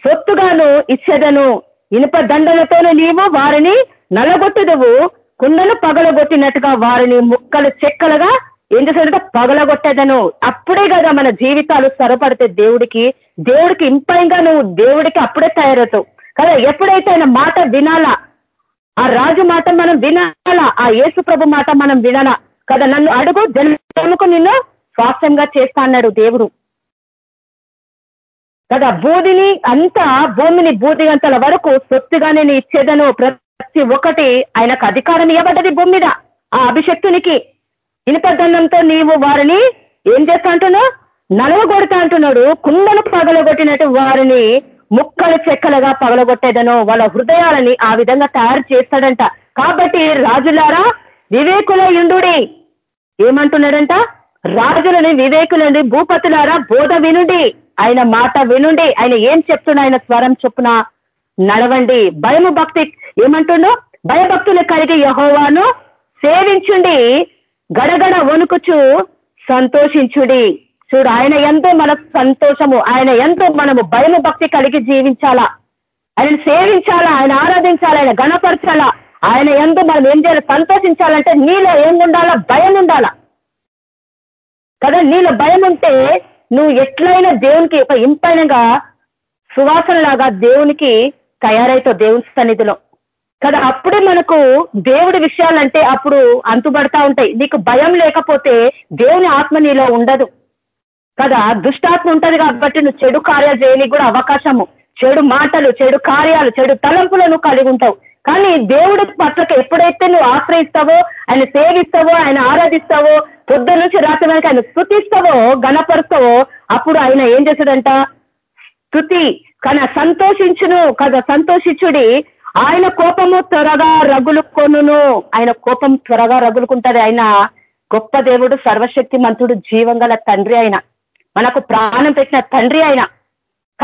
సొత్తుగాను ఇచ్చేదను. ఇనుప దండలతోనే నీవు వారిని నలగొట్టుదువు కుండలు పగలగొట్టినట్టుగా వారిని ముక్కలు చెక్కలుగా ఏం చేశాడంటే పగలగొట్టేదను. అప్పుడే కదా మన జీవితాలు స్థిరపడితే దేవుడికి దేవుడికి ఇంపైంగా నువ్వు దేవుడికి అప్పుడే తయారవుతావు. కదా ఎప్పుడైతే ఆయన మాట వినాలా ఆ రాజు మాట మనం వినాలా ఆ యేసు ప్రభు మాట మనం వినాలా కదా నన్ను అడుగు జన్మకు నిన్ను స్వాస్థ్యంగా చేస్తా అన్నాడు దేవుడు. కదా బూదిని అంతా భూమిని బూదిగంతల వరకు సొత్తుగా నేను ఇచ్చేదను. ప్రతి ఒక్కటి ఆయనకు అధికారం ఇవ్వబడ్డది భూమి మీద ఆ అభిషక్తునికి. ఇనుపదండంతో నీవు వారిని ఏం చేస్తా అంటున్నావు? నలవగొడతా అంటున్నాడు. కుండను పగలగొట్టినట్టు వారిని ముక్కలు చెక్కలుగా పగలగొట్టేదను. వాళ్ళ హృదయాలని ఆ విధంగా తయారు చేస్తాడంట. కాబట్టి రాజులారా వివేకుల యుండుడి ఏమంటున్నాడంట? రాజులని వివేకులండి భూపతులారా బోధ వినుడి. ఆయన మాట వినుండి. ఆయన ఏం చెప్తున్నా ఆయన స్వరం చొప్పున నడవండి. భయము భక్తి ఏమంటుండో? భయభక్తులు కలిగి యహోవాను సేవించుండి. గడగడ వణుకుచు సంతోషించుడి. చూడు ఆయన ఎంతో మనకు సంతోషము ఆయన ఎంతో మనము భయము భక్తి కలిగి జీవించాలా? ఆయన సేవించాలా? ఆయన ఆరాధించాలా? ఆయన గణపరచాలా? ఆయన ఎందు మనం ఏం చేయాలి? సంతోషించాలంటే నీలో ఏం ఉండాలా భయం ఉండాలా కదా నీలో భయం ఉంటే నువ్వు ఎట్లయినా దేవునికి ఒక ఇంపైనగా సువాసన లాగా దేవునికి తయారైతావు దేవుని సన్నిధిలో. కదా అప్పుడే మనకు దేవుడి విషయాలంటే అప్పుడు అంతుబడతా ఉంటాయి. నీకు భయం లేకపోతే దేవుని ఆత్మ నీలో ఉండదు. కదా దుష్టాత్మ ఉంటది కాబట్టి నువ్వు చెడు కార్యాలు చేయడానికి కూడా అవకాశము. చెడు మాటలు చెడు కార్యాలు చెడు తలంపులను కలిగి ఉంటావు. కానీ దేవుడి పట్లకి ఎప్పుడైతే నువ్వు ఆశ్రయిస్తావో ఆయన సేవిస్తావో ఆయన ఆరాధిస్తావో పొద్దు నుంచి రాత్రి వరకు ఆయన స్థుతిస్తావో గణపరుస్తావో అప్పుడు ఆయన ఏం చేశాడంట స్థుతి కానీ సంతోషించును. కదా సంతోషించుడి. ఆయన కోపము త్వరగా రగులు కొనును ఆయన కోపం త్వరగా రగులుకుంటది. ఆయన గొప్ప దేవుడు సర్వశక్తి మంతుడు జీవం గల తండ్రి ఆయన. మనకు ప్రాణం పెట్టిన తండ్రి ఆయన.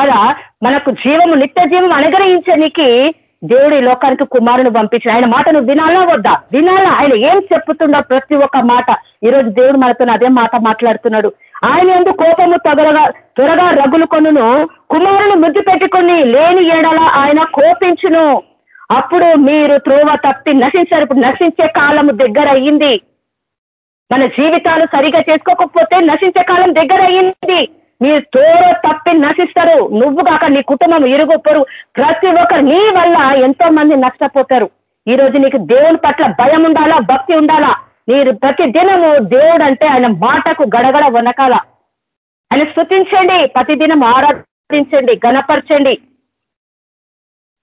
కదా మనకు జీవము నిత్య జీవం అనుగ్రహించడానికి దేవుడు ఈ లోకానికి కుమారుని పంపించిన. ఆయన మాట నువ్వు వినాలా వద్దా? వినాలా? ఆయన ఏం చెప్పుతుండో ప్రతి ఒక్క మాట. ఈరోజు దేవుడు మనతో అదే మాట మాట్లాడుతున్నాడు. ఆయన ఎందుకు కోపము త్వరగా త్వరగా రగులు కొనును కుమారుని ముద్దు పెట్టుకుని లేని ఏడల ఆయన కోపించును. అప్పుడు మీరు త్రోవ తప్పి నశించారు. ఇప్పుడు నశించే కాలము దగ్గర అయ్యింది మన జీవితాలు సరిగా చేసుకోకపోతే నశించే కాలం దగ్గర అయ్యింది మీరు త్రోవ తప్పి నశిస్తారు. నువ్వు కాక నీ కుటుంబం ఇరుగొప్పరు. ప్రతి ఒక్కరు నీ వల్ల ఎంతో మంది నష్టపోతారు. ఈ రోజు నీకు దేవుని పట్ల భయం ఉండాలా? భక్తి ఉండాలా? మీరు ప్రతి దినము దేవుడు అంటే ఆయన మాటకు గడగడ వనకాల. ఆయన స్థుతించండి ప్రతి దినం ఆరాధించండి. గణపరచండి.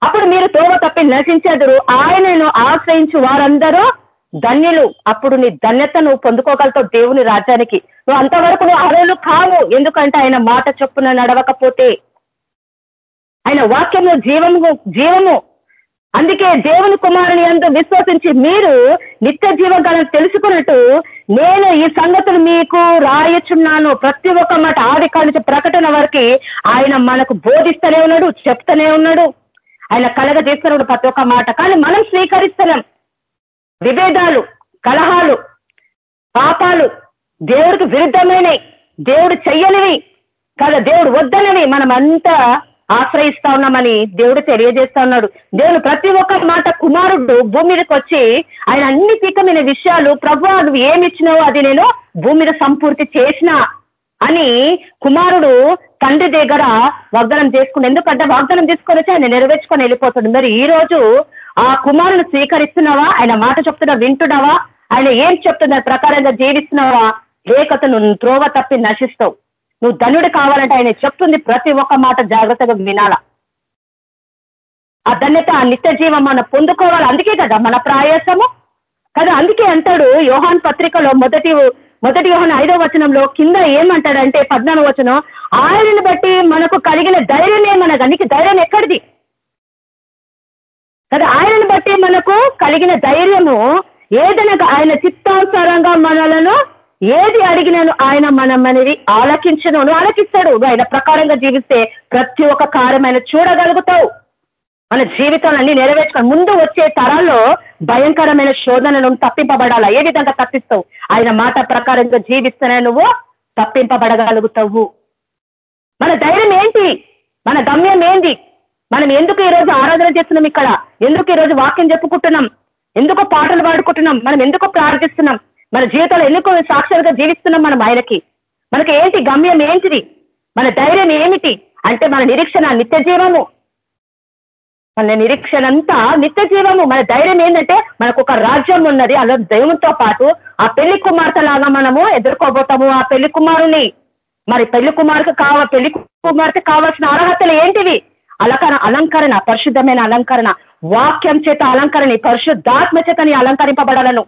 అప్పుడు మీరు తోవ తప్పి నశించదురు. ఆయనను ఆశ్రయించు వారందరూ ధన్యులు. అప్పుడు నీ ధన్యత నువ్వు పొందుకోగలుగుతావు దేవుని రాజ్యానికి. నువ్వు అంతవరకు నువ్వు అర్హులు కావు. ఎందుకంటే ఆయన మాట చొప్పున నడవకపోతే. ఆయన వాక్యంలో జీవము జీవము. అందుకే దేవుని కుమారుని ఎందు విశ్వసించి మీరు నిత్య జీవగాలను తెలుసుకున్నట్టు నేను ఈ సంగతులు మీకు రాయచున్నాను. ప్రతి ఒక్క మాట ఆది కానించి ప్రకటన వరకు ఆయన మనకు బోధిస్తూనే ఉన్నాడు చెప్తూనే ఉన్నాడు. ఆయన కలగ చేస్తున్నాడు ప్రతి ఒక్క మాట. కానీ మనం స్వీకరిస్తున్నాం. విభేదాలు కలహాలు పాపాలు దేవుడికి విరుద్ధమైనవి. దేవుడు చెయ్యనివి కదా దేవుడు వద్దనివి. మనం అంతా ఆశ్రయిస్తా ఉన్నామని దేవుడు తెలియజేస్తా ఉన్నాడు. దేవుడు ప్రతి ఒక్క మాట కుమారుడు భూమి మీదకి వచ్చి ఆయన అన్ని తీకమైన విషయాలు ప్రభు నువ్వు ఏమి ఇచ్చినావో అది నేను భూమి మీద సంపూర్తి చేసిన అని కుమారుడు తండ్రి దగ్గర వాగ్దానం చేసుకుని ఎందుకంటే వాగ్దానం తీసుకొని వచ్చి ఆయన నెరవేర్చుకొని వెళ్ళిపోతాడు. మరి ఈ రోజు ఆ కుమారుని స్వీకరిస్తున్నావా? ఆయన మాట చెప్తున్నా వింటున్నావా? ఆయన ఏం చెప్తున్నా ప్రకారంగా జీవిస్తున్నావా? లేకపోతే నువ్వు త్రోవ తప్పి నశిస్తావు. నువ్వు ధనుడు కావాలంటే ఆయన చెప్తుంది ప్రతి ఒక్క మాట జాగ్రత్తగా వినాల. ఆ ధన్యత ఆ నిత్య జీవం మనం పొందుకోవాలి. అందుకే కదా మన ప్రయాసము. కదా అందుకే అంటాడు యోహాన్ పత్రికలో మొదటి మొదటి యోహాన్ ఐదో వచనంలో కింద ఏమంటాడంటే పద్నాలుగు వచనం ఆయనను బట్టి మనకు కలిగిన ధైర్యం ఏమనగా? నీకు ధైర్యం ఎక్కడిది? కదా ఆయనను బట్టి మనకు కలిగిన ధైర్యము ఏదనగా? ఆయన చిత్తానుసారంగా మనలను ఏది అడిగినాను ఆయన మనం అనేది ఆలకించను ఆలకిస్తాడు. ఆయన ప్రకారంగా జీవిస్తే ప్రతి ఒక్క కార్యమైన చూడగలుగుతావు. మన జీవితాలు నెరవేర్చుకొని ముందు వచ్చే తరాల్లో భయంకరమైన శోధనను తప్పింపబడాలా? ఏ విధంగా తప్పిస్తావు? ఆయన మాట ప్రకారంగా జీవిస్తేనే నువ్వు తప్పింపబడగలుగుతావు. మన ధైర్యం ఏంటి? మన గమ్యం ఏంటి మనం ఎందుకు ఈరోజు ఆరాధన చేస్తున్నాం ఇక్కడ? ఎందుకు ఈరోజు వాక్యం చెప్పుకుంటున్నాం? ఎందుకు పాటలు పాడుకుంటున్నాం? మనం ఎందుకు ప్రార్థిస్తున్నాం? మన జీవితంలో ఎందుకు సాక్షులుగా జీవిస్తున్నాం మనం ఆయనకి? మనకి ఏంటి గమ్యం ఏంటిది? మన ధైర్యం ఏమిటి? అంటే మన నిరీక్షణ నిత్య జీవము. మన నిరీక్షణ అంతా నిత్య జీవము మన ధైర్యం ఏంటంటే మనకు ఒక రాజ్యం ఉన్నది. అలా దైవంతో పాటు ఆ పెళ్ళి కుమార్తె లాగా మనము ఎదుర్కోబోతాము. ఆ పెళ్ళి కుమారుని మరి పెళ్ళి కుమార్తె కావ పెళ్ళి కుమార్తె కావాల్సిన అర్హతలు ఏంటివి? అలంకరణ అలంకరణ పరిశుద్ధమైన అలంకరణ. వాక్యం చేత అలంకరణ పరిశుద్ధాత్మ చేతని అలంకరింపబడాలను.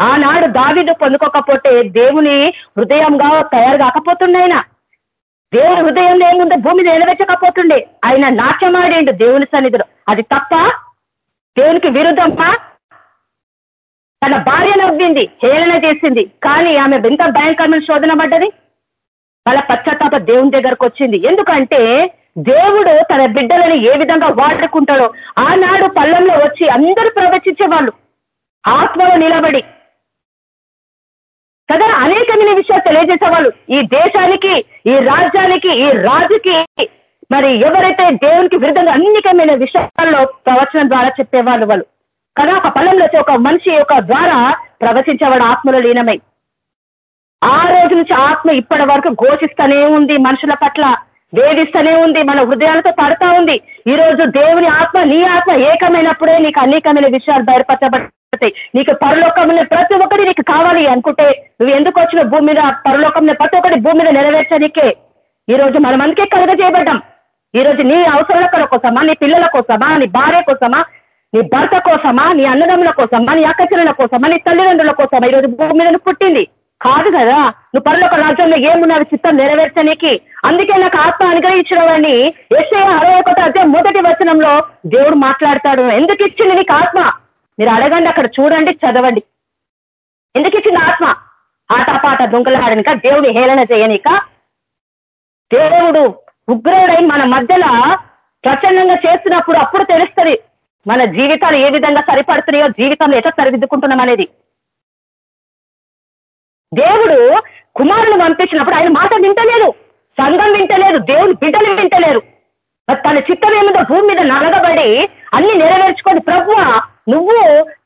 ఆనాడు దావిదు పొందుకోకపోతే దేవుని హృదయంగా తయారు కాకపోతున్నాయినా దేవుని హృదయం ఏముందో భూమి నిలవెచ్చకపోతుండే ఆయన నాట్యమాడేండు దేవుని సన్నిధిలో. అది తప్ప దేవునికి విరుద్ధమా తన భార్య నవ్వింది హేళన చేసింది. కానీ ఆమె ఎంత భయంకరమైన శోధన పడ్డది? వాళ్ళ పశ్చాత్తాప దేవుని దగ్గరకు వచ్చింది. ఎందుకంటే దేవుడు తన బిడ్డలని ఏ విధంగా వాడుకుంటాడో ఆనాడు పల్లంలో వచ్చి అందరూ ప్రవచించేవాళ్ళు ఆత్మలో నిలబడి కదా? అనేకమైన విషయాలు తెలియజేసేవాళ్ళు. ఈ దేశానికి ఈ రాజ్యానికి ఈ రాజుకి మరి ఎవరైతే దేవునికి విరుద్ధంగా అనేకమైన విషయాల్లో ప్రవచనం ద్వారా చెప్పేవాళ్ళు వాళ్ళు. కదా? ఒక పళ్ళంలో ఒక మనిషి యొక్క ద్వారా ప్రవచించేవాడు ఆత్మలో లీనమై. ఆ రోజు నుంచి ఆత్మ ఇప్పటి వరకు ఘోషిస్తూనే ఉంది మనుషుల పట్ల వేధిస్తూనే ఉంది మన హృదయాలతో పడతా ఉంది. ఈ రోజు దేవుని ఆత్మ నీ ఆత్మ ఏకమైనప్పుడే నీకు అనేకమైన విషయాలు బయటపరచబడతాయి నీకు పరలోకంలో ప్రతి ఒక్కటి నీకు కావాలి అనుకుంటే నువ్వు ఎందుకు వచ్చిన భూమి మీద పరలోకంలో ప్రతి ఒక్కటి భూమి మీద నెరవేర్చడానికే? ఈ రోజు మనం అందుకే కలుగ చేయబడ్డాం. ఈ రోజు నీ అవసరాల కోసమా నీ పిల్లల కోసమా నీ భార్య కోసమా నీ భర్త కోసమా నీ అన్నదమ్ముల కోసమా నీ అక్కచెల్లెల కోసమా నీ తల్లిదండ్రుల కోసమా ఈరోజు భూమి మీద పుట్టింది? కాదు కదా. నువ్వు పనుల రాజ్యంలో ఏమున్నది చిత్తం నెరవేర్చడానికి? అందుకే నాకు ఆత్మ అనుగ్రహించడం వాడిని ఎస్ఐ అరవై ఒకటి అదే మొదటి వచనంలో దేవుడు మాట్లాడతాడు. ఎందుకు ఇచ్చింది నీకు ఆత్మ? మీరు అడగండి అక్కడ చూడండి చదవండి. ఎందుకు ఇచ్చింది ఆత్మ? ఆటపాట దొంగలాడనిక దేవుని హేళన చేయనిక దేవుడు ఉగ్రుడై మన మధ్యలో ప్రచండంగా చేస్తున్నప్పుడు అప్పుడు తెలుస్తుంది మన జీవితాలు ఏ విధంగా సరిపడుతున్నాయో జీవితంలో ఎట్లా సరిదిద్దుకుంటున్నాం అనేది. దేవుడు కుమారుని పంపించినప్పుడు ఆయన మాట వింటలేదు సంఘం వింటలేదు దేవుని బిడ్డలు వింటలేరు. తన చిత్తం ఏమిదో భూమి మీద నలగబడి అన్ని నెరవేర్చుకొని ప్రభు నువ్వు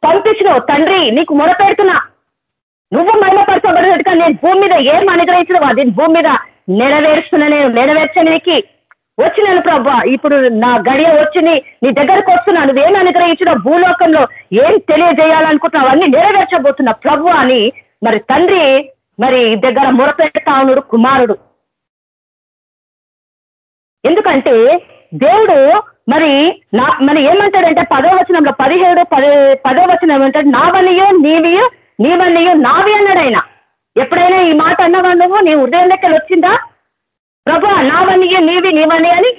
పంపించినవు తండ్రి నీకు మొరపెడుతున్నా నువ్వు మహిమపరచబడినట్టుగా నేను భూమి మీద ఏం అనుగ్రహించడం అది భూమి మీద నెరవేరుస్తున్నా నేను నెరవేర్చడానికి వచ్చినాను ప్రభా ఇప్పుడు నా గడియ వచ్చి నీ దగ్గరకు వస్తున్నా. నువ్వేం అనుగ్రహించిన భూలోకంలో ఏం తెలియజేయాలనుకుంటున్నావు అన్ని నెరవేర్చబోతున్నా. ప్రభు అని మరి తండ్రి మరి దగ్గర మొరపెడతా ఉన్నాడు కుమారుడు. ఎందుకంటే దేవుడు మరి నా మరి ఏమంటాడంటే పదో వచనంలో పదిహేడు పది పదో వచనం ఏమంటాడు? నావనియో నీవియో నీవన్నయో నావి అన్నాడు ఆయన. ఎప్పుడైనా ఈ మాట అన్నవా నువ్వు? నీ హృదయం లెక్కలు వచ్చిందా? ప్రభు నావనియో నీవి నీవని అని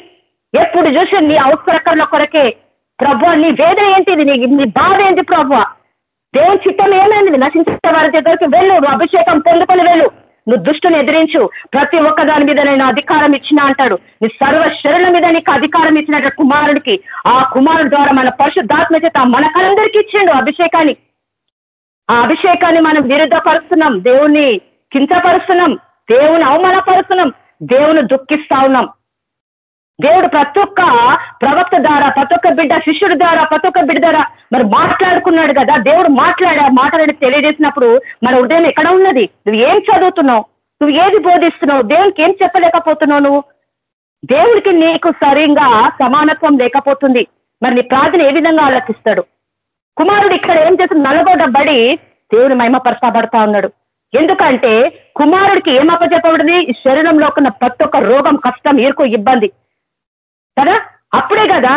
ఎప్పుడు చూసి నీ అవసరకరణ కొరకే ప్రభు నీ వేద ఏంటిది? నీ నీ బాధ ఏంటి ప్రభు? దేవుని చిత్తం ఏమైంది? నశించే వారి దగ్గరికి వెళ్ళు అభిషేకం పొందుకొని వెళ్ళు. నువ్వు దుష్టుని ఎదిరించు. ప్రతి ఒక్క దాని మీద నేను అధికారం ఇచ్చిన అంటాడు. నీ సర్వ శరణల మీద నీకు అధికారం ఇచ్చినట్టు కుమారుడికి ఆ కుమారుడు ద్వారా మన పరిశుద్ధాత్మ చేత మనకందరికీ ఇచ్చిండు అభిషేకాన్ని. ఆ అభిషేకాన్ని మనం విరుద్ధపరుస్తున్నాం. దేవుణ్ణి కించపరుస్తున్నాం. దేవుని అవమానపరుస్తున్నాం. దేవుని దుఃఖిస్తా ఉన్నాం. దేవుడు ప్రతి ఒక్క ప్రవక్త ద్వారా ప్రతి ఒక్క బిడ్డ శిష్యుడి ద్వారా ప్రతి ఒక్క బిడ్డ ద్వారా మరి మాట్లాడుకున్నాడు కదా దేవుడు మాట్లాడా మాట్లాడి తెలియజేసినప్పుడు మన హృదయం ఎక్కడ ఉన్నది? నువ్వు ఏం చదువుతున్నావు? నువ్వు ఏది బోధిస్తున్నావు? దేవునికి ఏం చెప్పలేకపోతున్నావు నువ్వు? దేవుడికి నీకు సరిగా సమానత్వం లేకపోతుంది. మరి నీ ప్రార్థన ఏ విధంగా ఆలోచిస్తాడు కుమారుడు ఇక్కడ ఏం చేస్తుంది నలగొడబడి దేవుని మహిమపరచబడతా ఉన్నాడు. ఎందుకంటే కుమారుడికి ఏం అప్పచెప్పబడింది? శరీరంలో ఉన్న ప్రతి ఒక్క రోగం కష్టం ఇరుకు ఇబ్బంది. కదా? అప్పుడే కదా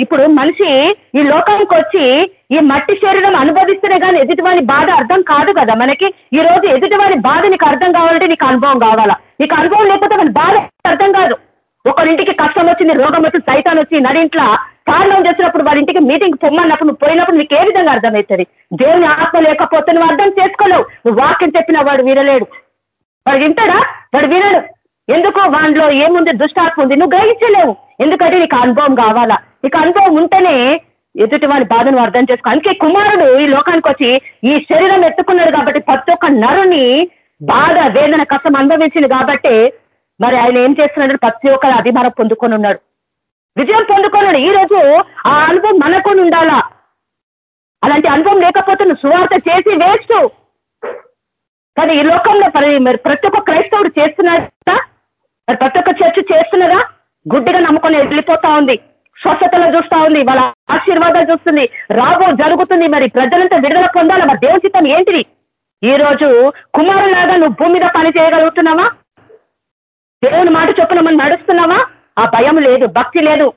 ఇప్పుడు మనిషి ఈ లోకానికి వచ్చి ఈ మట్టి శరీరం అనుభవిస్తేనే కానీ ఎదుటివాని బాధ అర్థం కాదు కదా మనకి. ఈ రోజు ఎదుటివాని బాధ నీకు అర్థం కావాలంటే నీకు అనుభవం కావాలా? నీకు అనుభవం లేకపోతే మన బాధ అర్థం కాదు. ఒకరింటికి కష్టం వచ్చింది రోగం వచ్చింది సైతాన్ వచ్చి నడింట్ల కారణం చేసినప్పుడు వారి ఇంటికి మీటింగ్ పొమ్మన్నప్పుడు నువ్వు పోయినప్పుడు నీకు ఏ విధంగా అర్థమవుతుంది దేవుని ఆత్మ లేకపోతే నువ్వు అర్థం చేసుకోలేవు. నువ్వు వాక్యం చెప్పిన వాడు వినలేడు. వాడు వింటాడా? వాడు వినడు. ఎందుకు వానిలో ఏముంది దుష్టాత్మ ఉంది? నువ్వు గ్రహించలేవు. ఎందుకంటే నీకు అనుభవం కావాలా? నీకు అనుభవం ఉంటేనే ఎదుటి వాడి బాధను అర్థం చేసుకో. అందుకే కుమారుడు ఈ లోకానికి వచ్చి ఈ శరీరం ఎత్తుకున్నాడు కాబట్టి ప్రతి ఒక్క నరుని బాధ వేదన కష్టం అనుభవించింది కాబట్టి మరి ఆయన ఏం చేస్తున్నాడు? ప్రతి ఒక్కరు అధిమానం పొందుకొని ఉన్నాడు. విజయం పొందుకున్నాడు. ఈ రోజు ఆ అనుభవం మనకుని ఉండాలా? అలాంటి అనుభవం లేకపోతే నువ్వు సువార్త చేసి వేస్ట్. కానీ ఈ లోకంలో మరి ప్రతి ఒక్క క్రైస్తవుడు చేస్తున్నాడా మరి ప్రతి ఒక్క చర్చ చేస్తున్నదా? గుడ్డిగా నమ్ముకొని వెళ్ళిపోతా ఉంది. స్వస్థతలో చూస్తా ఉంది. వాళ్ళ ఆశీర్వాదాలు చూస్తుంది. రాబో జరుగుతుంది మరి. ప్రజలంతా విడుదల పొందాలి? మరి దేవుని చిత్తం ఏంటిది? ఈ రోజు కుమారులాగా నువ్వు భూమి మీద పని చేయగలుగుతున్నావా? దేవుని మాట చొప్పున మనం నడుస్తున్నావా? ఆ భయం లేదు భక్తి లేదు.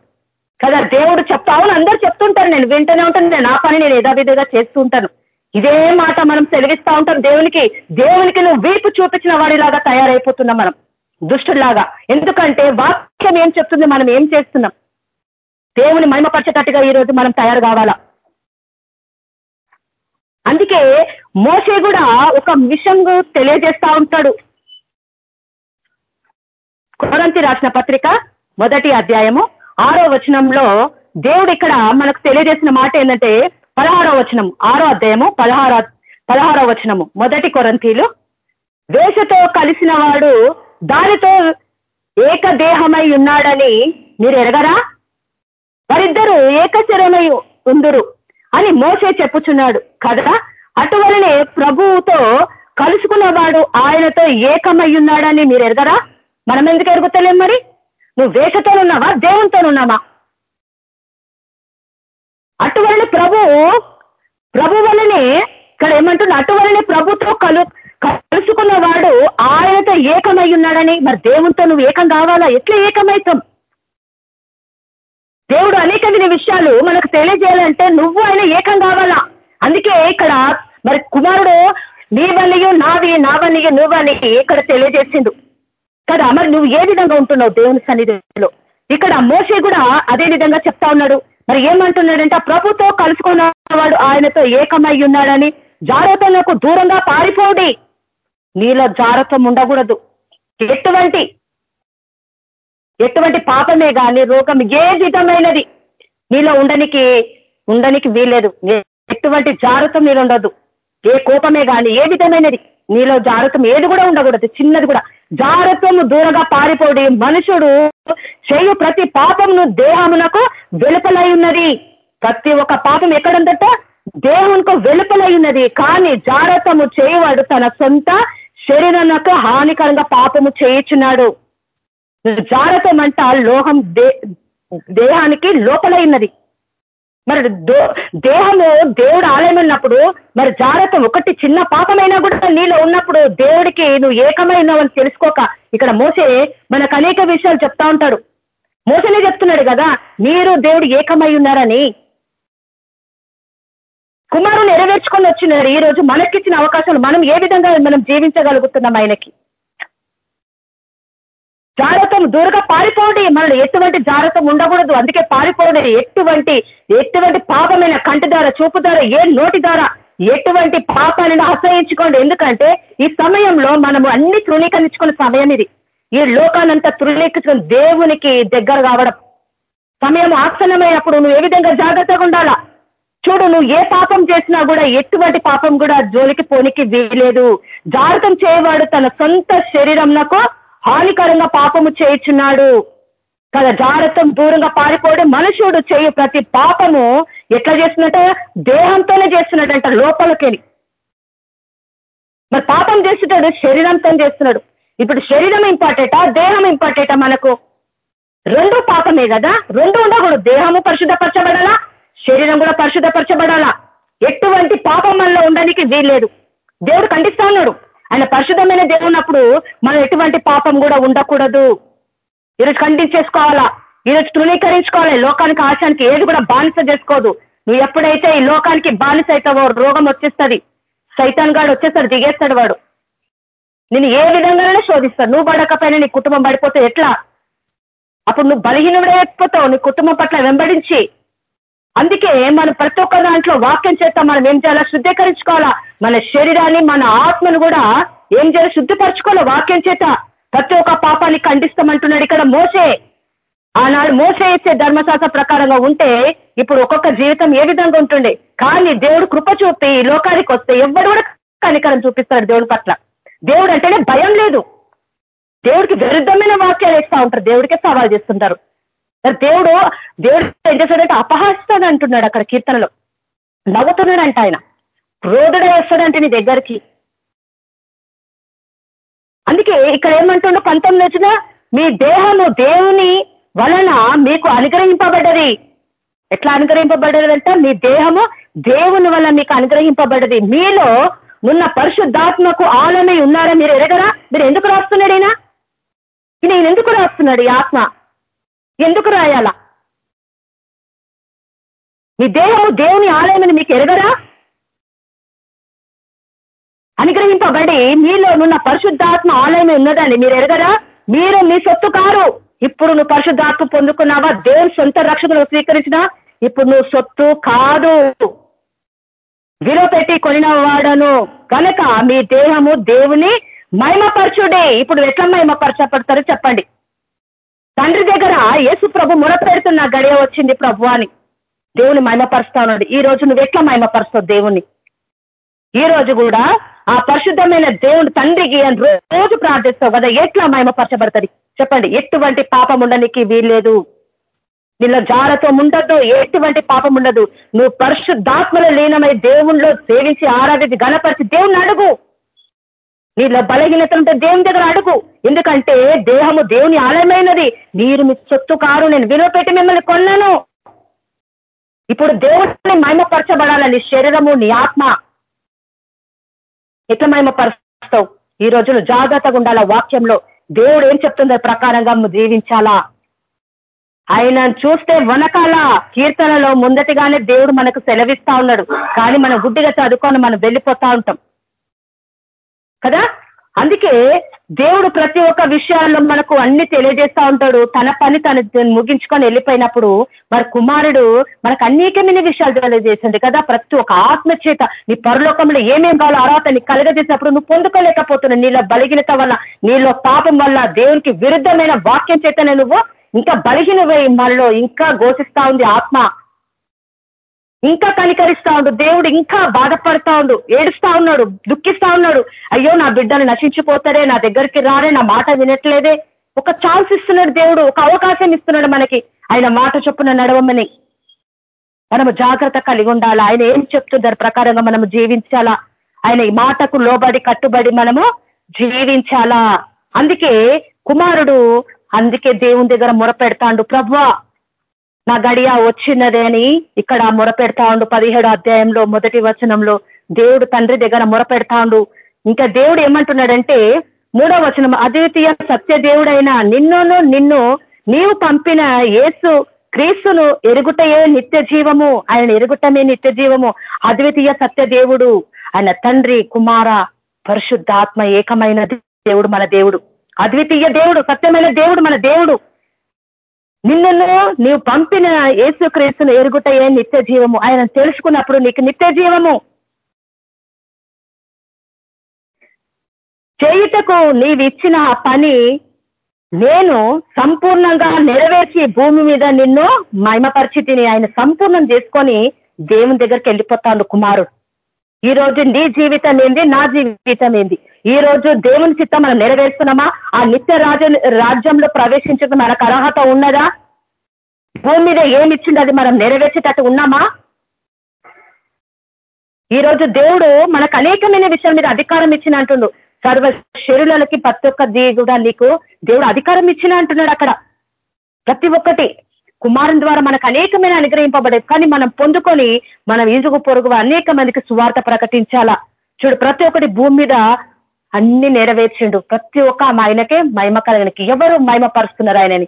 కదా దేవుడు చెప్తా అవును అందరూ చెప్తుంటారు. నేను వింటూనే ఉంటాను. నేను నా పని నేను యథావిధిగా చేస్తూ ఉంటాను. ఇదే మాట మనం తెలివిస్తా ఉంటాం దేవునికి. దేవునికి నువ్వు వీపు చూపించిన వాడిలాగా తయారైపోతున్నాం మనం. దుష్టులాగా ఎందుకంటే వాక్యం ఏం చెప్తుంది? మనం ఏం చేస్తున్నాం? దేవుని మహిమపరచేటట్టుగా ఈరోజు మనం తయారు కావాలా? అందుకే మోసే కూడా ఒక మిషన్ తెలియజేస్తా ఉంటాడు. కొరంతి రాసిన పత్రిక మొదటి అధ్యాయము ఆరో వచనంలో దేవుడు ఇక్కడ మనకు తెలియజేసిన మాట ఏంటంటే పదహారో వచనం ఆరో అధ్యాయము పదహార పదహారో వచనము మొదటి కొరంతీలు. వేషతో కలిసిన వాడు దానితో ఏకదేహమై ఉన్నాడని మీరు ఎరగరా వారిద్దరూ ఏకచరమై ఉందురు అని మోసే చెప్పుచున్నాడు. కదా? అటువలనే ప్రభువుతో కలుసుకున్నవాడు ఆయనతో ఏకమై ఉన్నాడని మీరు ఎరగరా మనం ఎందుకు ఎరుగుతలేం మరి? నువ్వు వేషతోనున్నావా దేవునితోనున్నావా? అటువలనే ప్రభు ప్రభు వలనే ఇక్కడ ఏమంటున్నా అటువలనే ప్రభుతో కలు కలుసుకున్నవాడు ఆయనతో ఏకమై ఉన్నాడని మరి దేవునితో నువ్వు ఏకం కావాలా? ఎట్లా ఏకమైతాం దేవుడు అనేకమైన విషయాలు మనకు తెలియజేయాలంటే నువ్వు ఆయన ఏకం కావాలా? అందుకే ఇక్కడ మరి కుమారుడు నీ వల్లియు నావి నా వల్లియు నువ్వని ఇక్కడ తెలియజేసిండు. కదా మరి నువ్వు ఏ విధంగా ఉంటున్నావు దేవుని సన్నిధిలో? ఇక్కడ మోసే కూడా అదే విధంగా చెప్తా ఉన్నాడు. మరి ఏమంటున్నాడంటే ప్రభుతో కలుసుకున్నవాడు ఆయనతో ఏకమై ఉన్నాడని జాగ్రత్తలకు దూరంగా పారిపోడి. నీలో జారత్వం ఉండకూడదు. ఎటువంటి ఎటువంటి పాపమే కానీ రోగం ఏ విధమైనది నీలో ఉండనికి ఉండనికి వీలేదు ఎటువంటి జారత్వం నీలో ఉండదు. ఏ కోపమే కానీ ఏ విధమైనది నీలో జాగ్రత్తం ఏది కూడా ఉండకూడదు చిన్నది కూడా. జారత్వం దూరంగా పారిపోడి మనుషుడు చేయు ప్రతి పాపమును దేహమునకు వెలుపలై ఉన్నది. ప్రతి ఒక్క పాపం ఎక్కడుందట? దేవునికి వెలుపలై ఉన్నది. కానీ జాగ్రత్తము చేయవాడు తన సొంత శరీరానికి హానికరంగా పాపము చేయించున్నాడు. జారతం అంట లోహం దేహానికి లోపలైనది. మరి దేహము దేవుడు ఆలయం ఉన్నప్పుడు మరి జారతం ఒకటి చిన్న పాపమైనా కూడా నీలో ఉన్నప్పుడు దేవుడికి నువ్వు ఏకమైనావని తెలుసుకోక ఇక్కడ మోసే మనకు అనేక విషయాలు చెప్తా ఉంటాడు. మోసనే చెప్తున్నాడు కదా మీరు దేవుడు ఏకమై ఉన్నారని. కుమారుడు నెరవేర్చుకొని వచ్చినారు. ఈ రోజు మనకిచ్చిన అవకాశాలు మనం ఏ విధంగా మనం జీవించగలుగుతున్నాం ఆయనకి? జాగ్రత్తం దూరగా పారిపోండి. మనలో ఎటువంటి జాగ్రత్తం ఉండకూడదు. అందుకే పారిపోండి ఎటువంటి ఎటువంటి పాపమైన కంటి ద్వారా చూపు ద్వారా ఏ నోటి ద్వారా ఎటువంటి పాపాలను ఆశ్రయించుకోండి. ఎందుకంటే ఈ సమయంలో మనము అన్ని తృణీకరించుకున్న సమయం ఇది. ఈ లోకానంతా తృణీకరించుకుని దేవునికి దగ్గర కావడం. సమయం ఆసన్నమైనప్పుడు నువ్వు ఏ విధంగా జాగ్రత్తగా ఉండాలా? చూడు నువ్వు ఏ పాపం చేసినా కూడా ఎటువంటి పాపం కూడా జోలికి పోనికి వీలేదు జాగ్రత్తం చేయవాడు తన సొంత శరీరంలో హానికరంగా పాపము చేయుచున్నాడు. కదా జాగ్రత్తం దూరంగా పారిపోవడం మనుషుడు చేయు ప్రతి పాపము ఎట్లా చేస్తున్నట్ట దేహంతోనే చేస్తున్నాడంట లోపలికి మరి పాపం చేస్తున్నాడు శరీరంతో చేస్తున్నాడు. ఇప్పుడు శరీరం ఇంపార్టెంటా దేహం ఇంపార్టెంటా మనకు? రెండు పాపమే కదా? రెండు ఉండకూడదు. దేహము పరిశుద్ధపరచబడాలా? శరీరం కూడా పరిశుద్ధపరచబడాలా? ఎటువంటి పాపం మనలో ఉండడానికి వీల్లేదు. దేవుడు ఖండిస్తా ఉన్నాడు ఆయన పరిశుద్ధమైన దేవున్నప్పుడు మనం ఎటువంటి పాపం కూడా ఉండకూడదు. ఈరోజు ఖండించేసుకోవాలా? ఈరోజు తృణీకరించుకోవాలి. లోకానికి ఆశానికి ఏది కూడా బానిస చేసుకోదు. నువ్వు ఎప్పుడైతే ఈ లోకానికి బానిస అవుతావో రోగం వచ్చేస్తుంది. సైతాన్ గాడు వచ్చేస్తాడు దిగేస్తాడు వాడు. నేను ఏ విధంగానే శోధిస్తాడు నువ్వు పడకపోయినా నీ కుటుంబం పడిపోతే ఎట్లా? అప్పుడు నువ్వు బలహీనుడే అయిపోతావు నీ కుటుంబం పట్ల వెంబడించి అందుకే మనం ప్రతి ఒక్క దాంట్లో వాక్యం చేత మనం ఏం చేయాలా? శుద్ధీకరించుకోవాలా? మన శరీరాన్ని మన ఆత్మను కూడా ఏం చేయాలి? శుద్ధిపరచుకోవాలి వాక్యం చేత? ప్రతి ఒక్క పాపాన్ని ఖండిస్తామంటున్నాడు ఇక్కడ మోసే ఆనాడు మోసే ఇచ్చే ధర్మశాస్త్ర ప్రకారంగా ఉంటే ఇప్పుడు ఒక్కొక్క జీవితం ఏ విధంగా ఉంటుండే కానీ దేవుడు కృప చూపి ఈ లోకానికి వస్తే ఎవరు కూడా కనికరం చూపిస్తాడు దేవుడి పట్ల. దేవుడు అంటేనే భయం లేదు. దేవుడికి విరుద్ధమైన వాక్యాలు వేస్తూ ఉంటారు. దేవుడికే సవాల్ చేస్తుంటారు. దేవుడు దేవుడు ఏం చేస్తాడంటే అపహాస్తాడు అంటున్నాడు అక్కడ కీర్తనలో. నవ్వుతున్నాడంట ఆయన. క్రోధుడే వస్తాడంటే నీ దగ్గరికి. అందుకే ఇక్కడ ఏమంటుండో పంతొమ్మిది వచ్చిన మీ దేహము దేవుని వలన మీకు అనుగ్రహింపబడ్డది. ఎట్లా అనుగ్రహింపబడ్డదంటే? మీ దేహము దేవుని వల్ల మీకు అనుగ్రహింపబడ్డది. మీలో ఉన్న పరిశుద్ధాత్మకు ఆలమై ఉన్నారా? మీరు ఎరగరా? మీరు ఎందుకు రాస్తున్నాడు ఈయన? ఈయన ఎందుకు రాస్తున్నాడు ఈ ఆత్మ? ఎందుకు రాయాలా? మీ దేహము దేవుని ఆలయమని మీకు ఎరగరా? అనుగ్రహింపబడి మీలో నున్న పరిశుద్ధాత్మ ఆలయమే ఉన్నదండి. మీరు ఎరగరా? మీరు మీ సొత్తు కారు. ఇప్పుడు నువ్వు పరిశుద్ధాత్మ పొందుకున్నావా? దేవుని సొంత రక్షణను స్వీకరించినా ఇప్పుడు నువ్వు సొత్తు కాదు. విలువ పెట్టి కొనిన వాడను కనుక మీ దేహము దేవుని మహిమపరచుడే. ఇప్పుడు ఎట్లా మహిమపరచబడతారో చెప్పండి. తండ్రి దగ్గర యేసు ప్రభు మొరపెడుతున్న గడియ వచ్చింది ప్రభు అని. దేవుని మహిమపరుస్తా ఉన్నాడు. ఈ రోజు నువ్వు ఎట్లా మహిమపరుస్తావు దేవుని ఈ రోజు కూడా ఆ పరిశుద్ధమైన దేవుని తండ్రికి రోజు ప్రార్థిస్తావు కదా ఎట్లా మహిమపరచబడుతుంది? చెప్పండి. ఎటువంటి పాపం ఉండనికి వీల్లేదు. నీళ్ళ జారతో ఉండదు ఎటువంటి పాపం ఉండదు. నువ్వు పరిశుద్ధాత్మలో లీనమై దేవుణ్ణిలో సేవించి ఆరాధించి గణపరిచి దేవుణ్ణి అడుగు. నీలో బలహీనత ఉంటే దేవుని దగ్గర అడుగు. ఎందుకంటే దేహము దేవుని ఆలయమైనది. మీరు మీ సొత్తు కారు నేను విలువ పెట్టి మిమ్మల్ని కొన్నాను. ఇప్పుడు దేవుడిని మహిమపరచబడాలని శరీరము నీ ఆత్మ ఎట్లా మహిమపరుస్తావు? ఈ రోజులు జాగ్రత్తగా ఉండాల వాక్యంలో? దేవుడు ఏం చెప్తుందో ప్రకారంగా జీవించాలా? ఆయన చూస్తే వనకాల కీర్తనలో ముందటిగానే దేవుడు మనకు సెలవిస్తా ఉన్నాడు. కానీ మనం గుడ్డిగా చదువుకొని మనం వెళ్ళిపోతా ఉంటాం. కదా? అందుకే దేవుడు ప్రతి ఒక్క విషయాల్లో మనకు అన్ని తెలియజేస్తా ఉంటాడు. తన పని తను ముగించుకొని వెళ్ళిపోయినప్పుడు మరి కుమారుడు మనకు అనేకమైన విషయాలు తెలియజేసింది కదా? ప్రతి ఒక్క ఆత్మ చేత నీ పరలోకంలో ఏమేం కావాలో అర్హత నీ కలగజేసినప్పుడు నువ్వు పొందుకోలేకపోతున్నావు. నీలో బలిగినత వల్ల నీలో పాపం వల్ల దేవునికి విరుద్ధమైన వాక్యం చేతనే నువ్వు ఇంకా బలిగినవై మనలో ఇంకా ఘోషిస్తా ఉంది ఆత్మ. ఇంకా కనికరిస్తా ఉండు. దేవుడు ఇంకా బాధపడతా ఉండు. ఏడుస్తా ఉన్నాడు దుఃఖిస్తా ఉన్నాడు. అయ్యో నా బిడ్డలు నశించిపోతారే నా దగ్గరికి రారే నా మాట వినట్లేదే. ఒక ఛాన్స్ ఇస్తున్నాడు దేవుడు ఒక అవకాశం ఇస్తున్నాడు మనకి. ఆయన మాట చొప్పున నడవమని. మనము జాగ్రత్త కలిగి ఉండాలా? ఆయన ఏం చెప్తున్నారు ప్రకారంగా మనము జీవించాలా? ఆయన ఈ మాటకు లోబడి కట్టుబడి మనము జీవించాలా? అందుకే కుమారుడు అందుకే దేవుని దగ్గర మొరపెడతాండు ప్రభా నా గడియ వచ్చినదే అని ఇక్కడ మొరపెడతా ఉండు పదిహేడు అధ్యాయంలో మొదటి వచనంలో దేవుడు తండ్రి దగ్గర మొరపెడతాండు. ఇంకా దేవుడు ఏమంటున్నాడంటే మూడో వచనం అద్వితీయ సత్య దేవుడైన నిన్నును నిన్ను నీవు పంపిన యేసు క్రీస్తును ఎరుగుటయే నిత్య జీవము ఆయన ఎరుగుటమే నిత్య జీవము అద్వితీయ సత్య దేవుడు ఆయన తండ్రి కుమార పరిశుద్ధాత్మ ఏకమైన దేవుడు మన దేవుడు. అద్వితీయ దేవుడు సత్యమైన దేవుడు మన దేవుడు. నిన్ను నీవు పంపిన యేసు క్రీస్తును ఎరుగుటయే నిత్య జీవము ఆయన తెలుసుకున్నప్పుడు నీకు నిత్య జీవము చేయుటకు నీవిచ్చిన పని నేను సంపూర్ణంగా నెరవేర్చి భూమి మీద నిన్ను మహిమపరిచితిని. ఆయన సంపూర్ణం చేసుకొని దేవుని దగ్గరికి వెళ్ళిపోతాడు కుమారుడు. ఈ రోజు నీ జీవితం ఏంది నా జీవితం ఏంది ఈ రోజు దేవుని చిత్తం మనం నెరవేరుస్తున్నామా? ఆ నిత్య రాజ రాజ్యంలో ప్రవేశించడం మనకు అర్హత ఉన్నదా? భూమి మీద ఏమి అది మనం నెరవేర్చేటట్టు ఉన్నామా? ఈ రోజు దేవుడు మనకు అనేకమైన విషయాల మీద అధికారం ఇచ్చిన అంటుండు. సర్వ శరీరాలకి ప్రతి ఒక్క కూడా నీకు దేవుడు అధికారం ఇచ్చిన అంటున్నాడు అక్కడ. ప్రతి ఒక్కటి కుమారుని ద్వారా మనకు అనేకమైన అనుగ్రహింపబడేది. కానీ మనం పొందుకొని మనం ఈజుగు పొరుగు అనేక మందికి సువార్త ప్రకటించాలా? చూడు ప్రతి ఒక్కటి భూమి మీద అన్ని నెరవేర్చిండు. ప్రతి ఒక్క ఆయనకే మహిమ కలగనికి ఎవరు మహిమ పరుస్తున్నారు ఆయనని?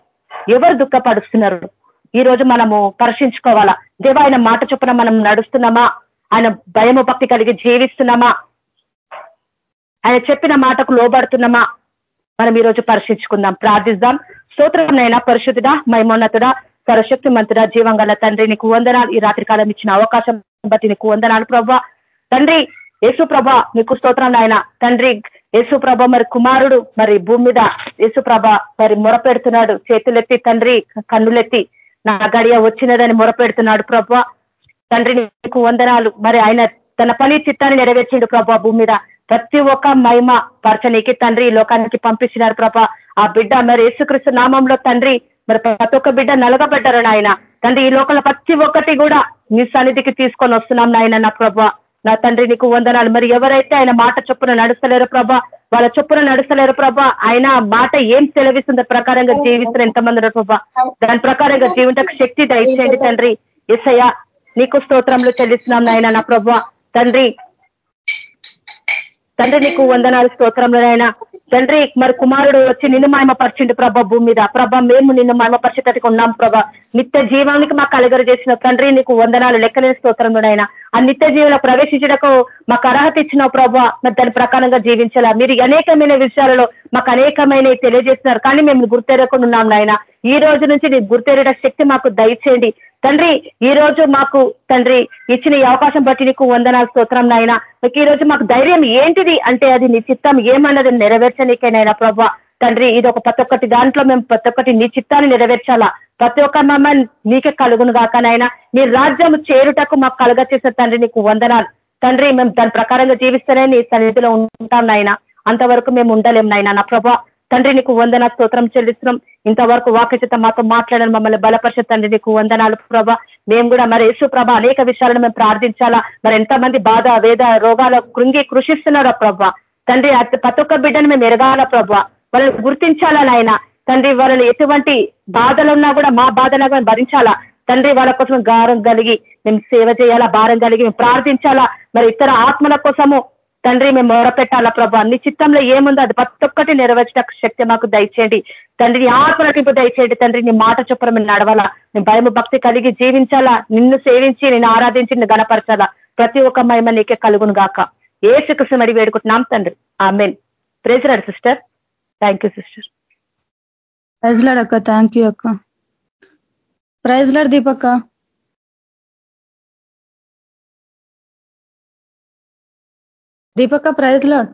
ఎవరు దుఃఖపరుస్తున్నారు? ఈ రోజు మనము పరీక్షించుకోవాలా? దేవ ఆయన మాట చొప్పున మనం నడుస్తున్నామా? ఆయన భయము భక్తి కలిగి జీవిస్తున్నామా? ఆయన చెప్పిన మాటకు లోబడుతున్నామా? మనం ఈరోజు పరీక్షించుకుందాం ప్రార్థిద్దాం. స్తోత్రమైనా పరిశుద్ధుడా మైమోన్నతుడా సరశక్తి మంతుడా జీవంగల తండ్రి నీకు వందనాలు. ఈ రాత్రి కాలం ఇచ్చిన అవకాశం బట్టి నీకు వందనాలు ప్రభా. తండ్రి యేసు ప్రభా నీకు స్తోత్రం నాయన. తండ్రి యేసు ప్రభ మరి కుమారుడు మరి భూమి మీద యేసు ప్రభ మరి మొరపెడుతున్నాడు. చేతులెత్తి తండ్రి కన్నులెత్తి నా గడియ వచ్చినదని మొరపెడుతున్నాడు ప్రభ. తండ్రి నీకు వందనాలు. మరి ఆయన తన పని చిత్తాన్ని నెరవేర్చిండు ప్రభా భూమి మీద. ప్రతి ఒక్క మహిమ పరచనీకి తండ్రి లోకానికి పంపించినారు ప్రభ. ఆ బిడ్డ మరి యేసుక్రీస్తు నామంలో తండ్రి మరి ప్రతి ఒక్క బిడ్డ నలగబడ్డారు నాయన. తండ్రి ఈ లోకల ప్రతి ఒక్కటి కూడా నీ సన్నిధికి తీసుకొని వస్తున్నాం నాయన నా ప్రభ. నా తండ్రి నీకు వందనాలు. మరి ఎవరైతే ఆయన మాట చొప్పున నడుస్తలేరు ప్రభా వాళ్ళ చొప్పున నడుస్తలేరు ప్రభా ఆయన మాట ఏం సెలవిస్తుందో ప్రకారంగా జీవిస్తున్న ఎంతమంది ప్రభా? దాని ప్రకారంగా జీవితకు శక్తి దయచేయండి తండ్రి. ఎస్ఐయా నీకు స్తోత్రంలో చెల్లిస్తున్నాం నాయన నా ప్రభా. తండ్రి తండ్రి నీకు వందనాలు స్తోత్రంలోనైనా తండ్రి మరి కుమారుడు వచ్చి నిన్ను మాయమపరిచిండు ప్రభ భూమి మీద. ప్రభ మేము నిన్ను మాయమపరిచేటట్టుగా ఉన్నాం ప్రభ. నిత్య జీవానికి మాకు కలగరు చేసిన తండ్రి నీకు వందనాలు లెక్కలేని స్తోత్రంలోనైనా ఆ నిత్య జీవంలో ప్రవేశించడకు మాకు అర్హత ఇచ్చిన ప్రభ. మరి దాని ప్రకారంగా జీవించాలా? మీరు అనేకమైన విషయాలలో మాకు అనేకమైన తెలియజేస్తున్నారు. కానీ మేము గుర్తెరకుండా ఉన్నాం నాయన. ఈ రోజు నుంచి నీ గుర్తెరడ శక్తి మాకు దయచేయండి. తండ్రి ఈ రోజు మాకు తండ్రి ఇచ్చిన ఈ అవకాశం బట్టి నీకు వందనాలు స్తోత్రం నాయన. ఈ రోజు మాకు ధైర్యం ఏంటిది అంటే అది నీ చిత్తం. ఏమన్నది నెరవేర్చనీకేనైనా ప్రభా. తండ్రి ఇది ఒక ప్రతి ఒక్కటి దాంట్లో మేము ప్రతి ఒక్కటి నీ చిత్తాన్ని నెరవేర్చాలా? ప్రతి ఒక్క మమ్మల్ని నీకే కలుగును కాకనైనా నీ రాజ్యం చేరుటకు మాకు కలుగ చేసే తండ్రి నీకు వందనాలు. తండ్రి మేము దాని ప్రకారంగా జీవిస్తేనే నీ సన్నిధిలో ఉంటాం నాయన. అంతవరకు మేము ఉండలేం నాయన. నా ప్రభా తండ్రి నీకు వందన స్తోత్రం చెల్లిస్తున్నాం. ఇంతవరకు వాక్యత మాతో మాట్లాడని మమ్మల్ని బలపరిచే తండ్రి నీకు వందనాలు ప్రభా. మేము కూడా మరి యేసు ప్రభ అనేక విషయాలను మేము ప్రార్థించాలా. మరి ఎంతమంది బాధ వేద రోగాల కృంగి కృషిస్తున్నారా ప్రభా. తండ్రి ప్రతి ఒక్క బిడ్డను మేము ఎరగాల ప్రభా. వాళ్ళని గుర్తించాలా నాయన. తండ్రి వాళ్ళని ఎటువంటి బాధలున్నా కూడా మా బాధలా భరించాలా? తండ్రి వాళ్ళ కోసం గారం కలిగి మేము సేవ చేయాలా? భారం కలిగి మేము ప్రార్థించాలా? మరి ఇతర ఆత్మల కోసము తండ్రి మేము మొరపెట్టాలా ప్రభా? నీ చిత్తంలో ఏముందో అది ప్రతి ఒక్కటి నెరవేర్చిన శక్తి మాకు దయచేయండి. తండ్రి ఆత్మలకింపు దయచేయండి. తండ్రి నీ మాట చొప్పున మేము నడవాలా? మేము భయము భక్తి కలిగి జీవించాలా? నిన్ను సేవించి నిన్ను ఆరాధించి నిన్ను గణపరచాలా? ప్రతి ఒక్క మహిమ నీకే కలుగును గాక. ఏ శిక్ష మరి వేడుకుంటున్నాం తండ్రి. ఆ main ప్రేజరాడు sister. Thank you praise lord అక్క థ్యాంక్ యూ అక్క. ప్రైజ్ లాడ్ దీపక్క. దీపక్క ప్రైజ్ లాడ్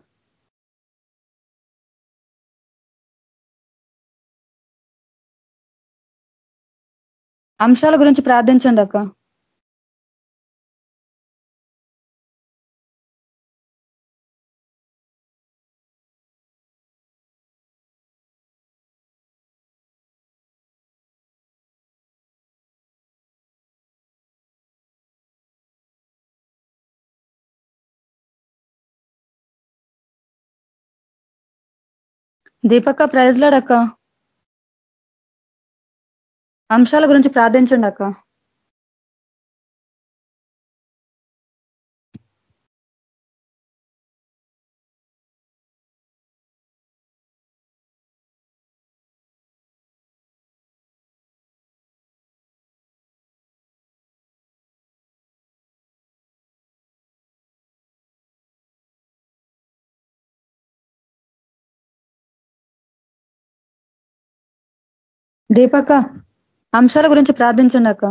అంశాల గురించి ప్రార్థించండి అక్క. దీపక్క ప్రైజ్లాడక్క అంశాల గురించి ప్రార్థించండి అక్క దీపక్క అంశాల గురించి ప్రార్థించండి అక్క.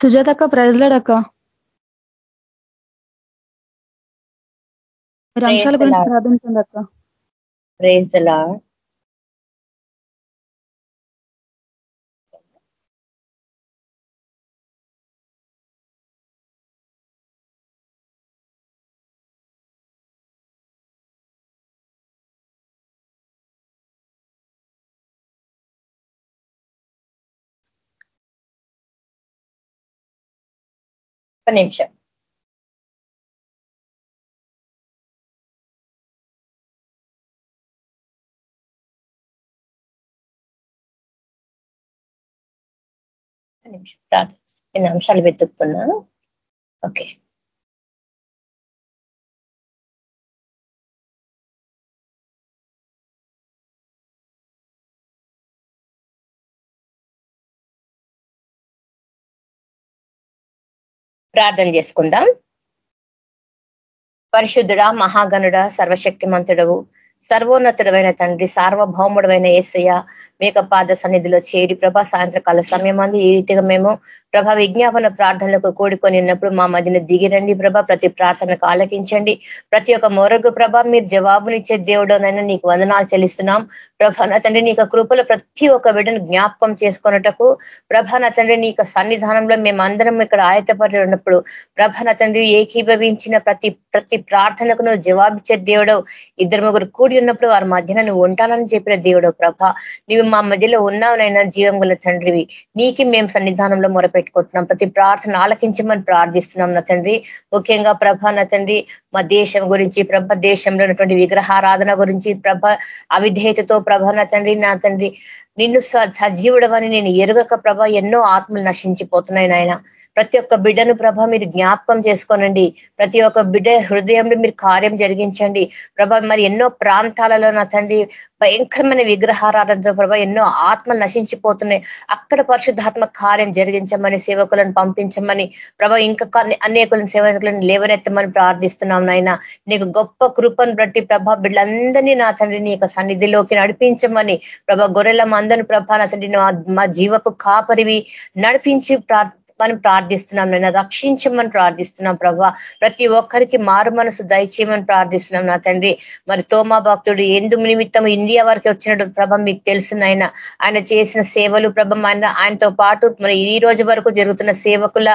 సుజాతక్క ప్రైజ్లాడక్క మీరు అంశాల గురించి ప్రార్థించండి అక్క ప్రేజ్ ద లాడ్ ఒక నిమిషం. ప్రార్థన అంశాలు వెతుకుతున్నాను. ఓకే ప్రార్థన చేసుకుందాం. పరిశుద్ధుడా మహాగణుడ సర్వశక్తిమంతుడవు సర్వోన్నతుడమైన తండ్రి సార్వభౌముడమైన ఏసయ్య మేక పాద సన్నిధిలో చేరి ప్రభా సాయంత్రకాల సమయం అంది ఈ రీతిగా మేము ప్రభ విజ్ఞాపన ప్రార్థనలకు కూడుకొని ఉన్నప్పుడు మా మధ్యన దిగిరండి ప్రభ ప్రతి ప్రార్థనకు ఆలకించండి. ప్రతి ఒక్క మొరగు ప్రభ మీరు జవాబునిచ్చే దేవుడోనైనా నీకు వందనాలు చెల్లిస్తున్నాం. ప్రభ నా తండ్రి నీకు కృపలో ప్రతి ఒక్క బిడ్డను జ్ఞాపకం చేసుకున్నటకు ప్రభ నా తండ్రి నీ సన్నిధానంలో మేమందరం ఇక్కడ ఆయతపడి ఉన్నప్పుడు ప్రభ నా తండ్రి ఏకీభవించిన ప్రతి ప్రతి ప్రార్థనకు నువ్వు జవాబిచ్చే దేవుడు ఇద్దరు ముగ్గురు కూడి ఉన్నప్పుడు వారి మధ్యన నువ్వు ఉంటానని చెప్పిన దేవుడు ప్రభ నీవు మా మధ్యలో ఉన్నావునైనా జీవం గల తండ్రివి. నీకి మేము సన్నిధానంలో మొరపెట్టుకుంటున్నాం. ప్రతి ప్రార్థన ఆలకించమని ప్రార్థిస్తున్నాం నా తండ్రి. ముఖ్యంగా ప్రభ నా తండ్రి మా దేశం గురించి ప్రభ దేశంలో ఉన్నటువంటి విగ్రహారాధన గురించి ప్రభ అవిధేయతతో ప్రభ నా తండ్రి నా తండ్రి నిన్ను సజీవుడవని నేను ఎరుగక ప్రభ ఎన్నో ఆత్మలు నశించిపోతున్నాయి నాయన. ప్రతి ఒక్క బిడ్డను ప్రభ మీరు జ్ఞాపకం చేసుకోనండి. ప్రతి ఒక్క బిడ్డ హృదయంలో మీరు కార్యం జరిగించండి. ప్రభ మరి ఎన్నో ప్రాంతాలలో నా తండ్రి భయంకరమైన విగ్రహారాధనతో ప్రభ ఎన్నో ఆత్మ నశించిపోతున్నాయి. అక్కడ పరిశుద్ధాత్మ కార్యం జరిగించమని సేవకులను పంపించమని ప్రభ ఇంకా అనేకులను సేవకులను లేవనెత్తమని ప్రార్థిస్తున్నాం నాయన. నీకు గొప్ప కృపను బట్టి ప్రభ బిడ్డలందరినీ నా తండ్రి నీ యొక్క సన్నిధిలోకి నడిపించమని ప్రభ గొర్రెల మందను ప్రభ నా తండ్రి మా జీవపు కాపరివి నడిపించి మనం ప్రార్థిస్తున్నాం నాయన. రక్షించమని ప్రార్థిస్తున్నాం ప్రభా. ప్రతి ఒక్కరికి మారు మనసు దయచేయమని ప్రార్థిస్తున్నాం నా తండ్రి. మరి తోమా భక్తుడు ఎందు నిమిత్తం ఇండియా వరకు వచ్చినట్టు ప్రభ మీకు తెలుసునైనా ఆయన చేసిన సేవలు ప్రభ ఆయన ఆయనతో పాటు మరి ఈ రోజు వరకు జరుగుతున్న సేవకుల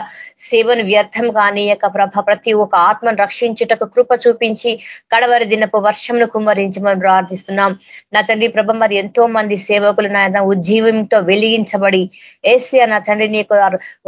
సేవను వ్యర్థం కానీయక ప్రభ. ప్రతి ఒక్క ఆత్మను రక్షించుటకు కృప చూపించి కడవరి దినపు వర్షంను కుమ్మరించమని ప్రార్థిస్తున్నాం. నా తండ్రి ప్రభ మరి ఎంతో మంది సేవకులు నాయన ఉజ్జీవంతో వెలిగించబడి ఏసీ నా తండ్రి నీకు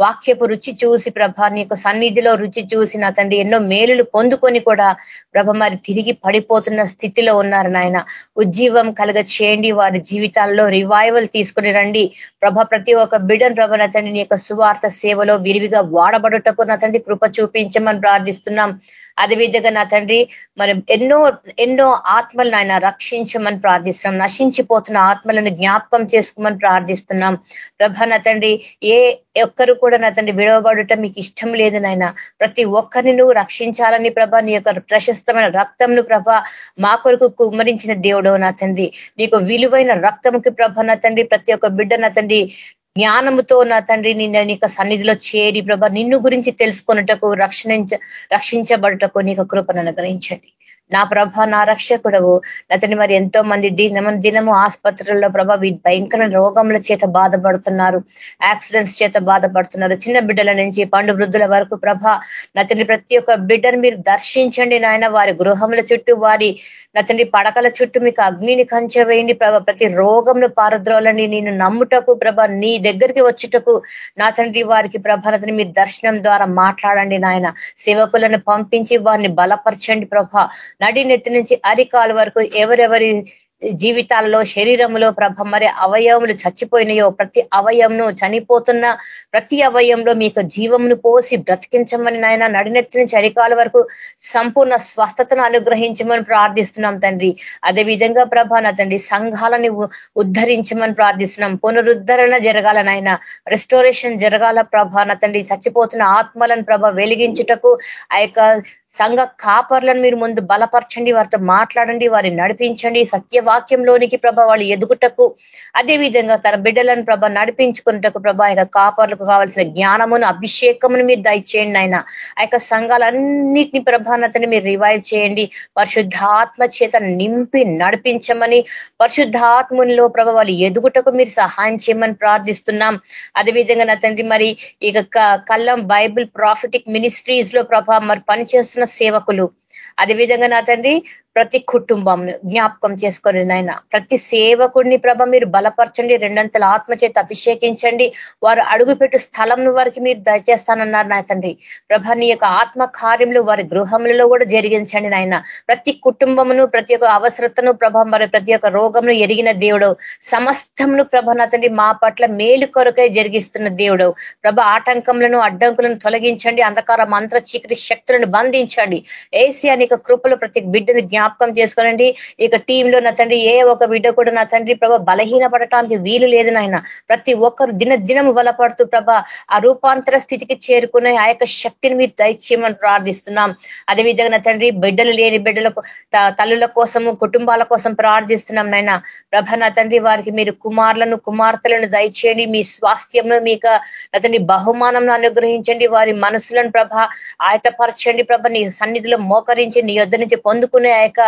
వాక్య వాక్యపు రుచి చూసి ప్రభ నీకు సన్నిధిలో రుచి చూసి నా తండ్రి ఎన్నో మేలులు పొందుకొని కూడా ప్రభ మరి తిరిగి పడిపోతున్న స్థితిలో ఉన్నారు నాయన. ఉజ్జీవం కలగ చేయండి వారి జీవితాల్లో రివైవల్ తీసుకుని రండి. ప్రభ ప్రతి ఒక్క బిడన్ ప్రభ నా తండ్రి నీ యొక్క సువార్త సేవలో విరివిగా వాడబడుటకు నా తండ్రి కృప చూపించమని ప్రార్థిస్తున్నాం. అదేవిధంగా నా తండ్రి మరి ఎన్నో ఎన్నో ఆత్మలను ఆయన రక్షించమని ప్రార్థిస్తున్నాం. నశించిపోతున్న ఆత్మలను జ్ఞాపకం చేసుకోమని ప్రార్థిస్తున్నాం. ప్రభా నా తండ్రి ఏ ఒక్కరు కూడా నా తండ్రి విడవబడటం మీకు ఇష్టం లేదు నాయన. ప్రతి ఒక్కరిని నువ్వు రక్షించాలని ప్రభ నీ యొక్క ప్రశస్తమైన రక్తంను ప్రభ మా కొరకు కుమ్మరించిన దేవుడు నా తండ్రి. నీకు విలువైన రక్తంకి ప్రభ నా తండ్రి ప్రతి ఒక్క బిడ్డ నా తండ్రి జ్ఞానముతో నా తండ్రి నిన్న నీకు సన్నిధిలో చేరి ప్రభ నిన్ను గురించి తెలుసుకున్నటకు రక్షణ రక్షించబడుటకు నీకు కృపను అనుగ్రహించండి. నా ప్రభ నా రక్షకుడవు. అతని మరి ఎంతో మంది దినము దినము ఆసుపత్రుల్లో ప్రభ భయంకర రోగముల చేత బాధపడుతున్నారు. యాక్సిడెంట్స్ చేత బాధపడుతున్నారు. చిన్న బిడ్డల నుంచి పండు వృద్ధుల వరకు ప్రభ నతని ప్రతి ఒక్క బిడ్డను మీరు దర్శించండి నాయన. వారి గృహముల చుట్టూ వారి నతని పడకల చుట్టూ మీకు అగ్నిని కంచవేయండి ప్రభ. ప్రతి రోగంను పారద్రోలని నేను నమ్ముటకు ప్రభ నీ దగ్గరికి వచ్చుటకు నా తండ్రి వారికి ప్రభనతని మీరు దర్శనం ద్వారా మాట్లాడండి నాయన. సేవకులను పంపించి వారిని బలపరచండి ప్రభ. నడి నెత్తి నుంచి అరికాల వరకు ఎవరెవరి జీవితాల్లో శరీరంలో ప్రభ మరి అవయవములు చచ్చిపోయినాయో ప్రతి అవయంను చనిపోతున్న ప్రతి అవయంలో మీకు జీవమును పోసి బ్రతికించమని నాయన నడినెత్తి నుంచి అరికాల వరకు సంపూర్ణ స్వస్థతను అనుగ్రహించమని ప్రార్థిస్తున్నాం తండ్రి. అదేవిధంగా ప్రభ నా తండ్రి సంఘాలని ఉద్ధరించమని ప్రార్థిస్తున్నాం. పునరుద్ధరణ జరగాలనైనా రెస్టోరేషన్ జరగాల ప్రభ నా తండ్రి. చచ్చిపోతున్న ఆత్మలను ప్రభ వెలిగించుటకు ఆ సంఘ కాపర్లను మీరు ముందు బలపరచండి వారితో మాట్లాడండి వారిని నడిపించండి. సత్యవాక్యంలోనికి ప్రభ వాళ్ళు ఎదుగుటకు అదేవిధంగా తన బిడ్డలను ప్రభ నడిపించుకున్నటకు ప్రభ యొక్క కాపర్లకు కావాల్సిన జ్ఞానమును అభిషేకమును మీరు దయచేయండి ఆయన ఆ యొక్క సంఘాలన్నిటిని ప్రభానతని మీరు రివైవ్ చేయండి. పరిశుద్ధాత్మ చేత నింపి నడిపించమని పరిశుద్ధాత్మునిలో ప్రభ వాళ్ళు ఎదుగుటకు మీరు సహాయం చేయమని ప్రార్థిస్తున్నాం. అదేవిధంగా నా తండ్రి మరి ఇక కళ్ళం బైబిల్ ప్రాఫిటిక్ మినిస్ట్రీస్లో ప్రభ మరి పనిచేస్తున్న సేవకులు. అదేవిధంగా నా తండ్రి ప్రతి కుటుంబం జ్ఞాపకం చేసుకొని నాయన ప్రతి సేవకుడిని ప్రభ మీరు బలపరచండి రెండంతల ఆత్మ చేత అభిషేకించండి. వారు అడుగుపెట్టు స్థలం వారికి మీరు దయచేస్తానన్నారు నా తండ్రి. ప్రభ నీ యొక్క ఆత్మ కార్యములు వారి గృహములలో కూడా జరిగించండి నాయన. ప్రతి కుటుంబమును ప్రతి ఒక్క అవసరతను ప్రభ మరి ప్రతి ఒక్క రోగమును ఎరిగిన దేవుడు. సమస్తమును ప్రభ నా తండ్రి మా పట్ల మేలు కొరకై జరిగిస్తున్న దేవుడు. ప్రభ ఆటంకములను అడ్డంకులను తొలగించండి. అంధకార మంత్ర చీకటి శక్తులను బంధించండి. ఏసీ అనేక కృపలు ప్రతి బిడ్డను జ్ఞాపకం జ్ఞాపకం చేసుకోనండి. ఇక టీంలో నా తండ్రి ఏ ఒక బిడ్డ కూడా నా తండ్రి ప్రభ బలహీన పడటానికి వీలు లేదు నాయన. ప్రతి ఒక్కరు దిన దినం బలపడుతూ ప్రభ ఆ రూపాంతర స్థితికి చేరుకునే ఆ యొక్క శక్తిని మీరు దయచేయమని ప్రార్థిస్తున్నాం. అదేవిధంగా నా తండ్రి బిడ్డలు లేని బిడ్డలకు తల్లుల కోసము కుటుంబాల కోసం ప్రార్థిస్తున్నాం నాయన. ప్రభ నా తండ్రి వారికి మీరు కుమారులను కుమార్తెలను దయచేయండి. మీ స్వాస్థ్యంను మీకు అతని బహుమానం అనుగ్రహించండి. వారి మనసులను ప్రభ ఆయతపరచండి ప్రభ. నీ సన్నిధిలో మోకరించి నీ యొద్ధ నుంచి పొందుకునే ఆ లేక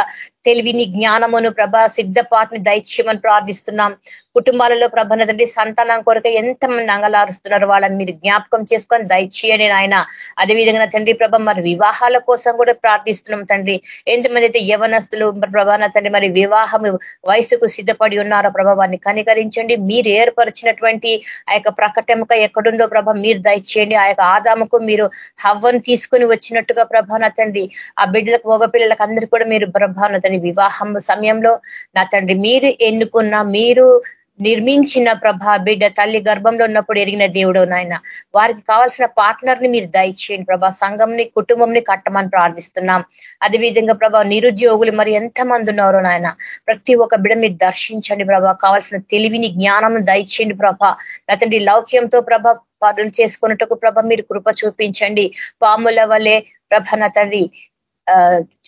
తెలివిని జ్ఞానమును ప్రభ సిద్ధపాటిని దైత్యమని ప్రార్థిస్తున్నాం. కుటుంబాలలో ప్రభన తండ్రి సంతానం కొరకు ఎంతమంది అంగలారుస్తున్నారు వాళ్ళని మీరు జ్ఞాపకం చేసుకొని దయచేయని నాయన. అదేవిధంగా తండ్రి ప్రభ మరి వివాహాల కోసం కూడా ప్రార్థిస్తున్నాం తండ్రి. ఎంతమంది అయితే యవనస్తులు ప్రభాన తండ్రి మరి వివాహం వయసుకు సిద్ధపడి ఉన్నారో ప్రభ వారిని కనికరించండి. మీరు ఏర్పరిచినటువంటి ఆ యొక్క ప్రకటమక ఎక్కడుందో ప్రభ మీరు దయచేయండి. ఆ యొక్క ఆదాముకు మీరు హవ్వను తీసుకొని వచ్చినట్టుగా ప్రభాన తండ్రి. ఆ బిడ్డలకు మగపిల్లలకు అందరికీ కూడా మీరు ప్రభాన తండ్రి వివాహం సమయంలో నా తండ్రి మీరు ఎన్నుకున్న మీరు నిర్మించిన ప్రభా బిడ్డ తల్లి గర్భంలో ఉన్నప్పుడు ఎరిగిన దేవుడు నాయన వారికి కావాల్సిన పార్ట్నర్ని మీరు దయచేయండి ప్రభా. సంఘంని కుటుంబంని కట్టమని ప్రార్థిస్తున్నాం. అదేవిధంగా ప్రభా నిరుద్యోగులు మరి ఎంతమంది ఉన్నారో నాయన ప్రతి ఒక్క బిడ్డ మీరు దర్శించండి ప్రభా. కావాల్సిన తెలివిని జ్ఞానం దయచేయండి ప్రభా. అతని లౌక్యంతో ప్రభ పనులు చేసుకున్నట్టుకు ప్రభ మీరు కృప చూపించండి. పాముల వలె ప్రభ నా తండ్రి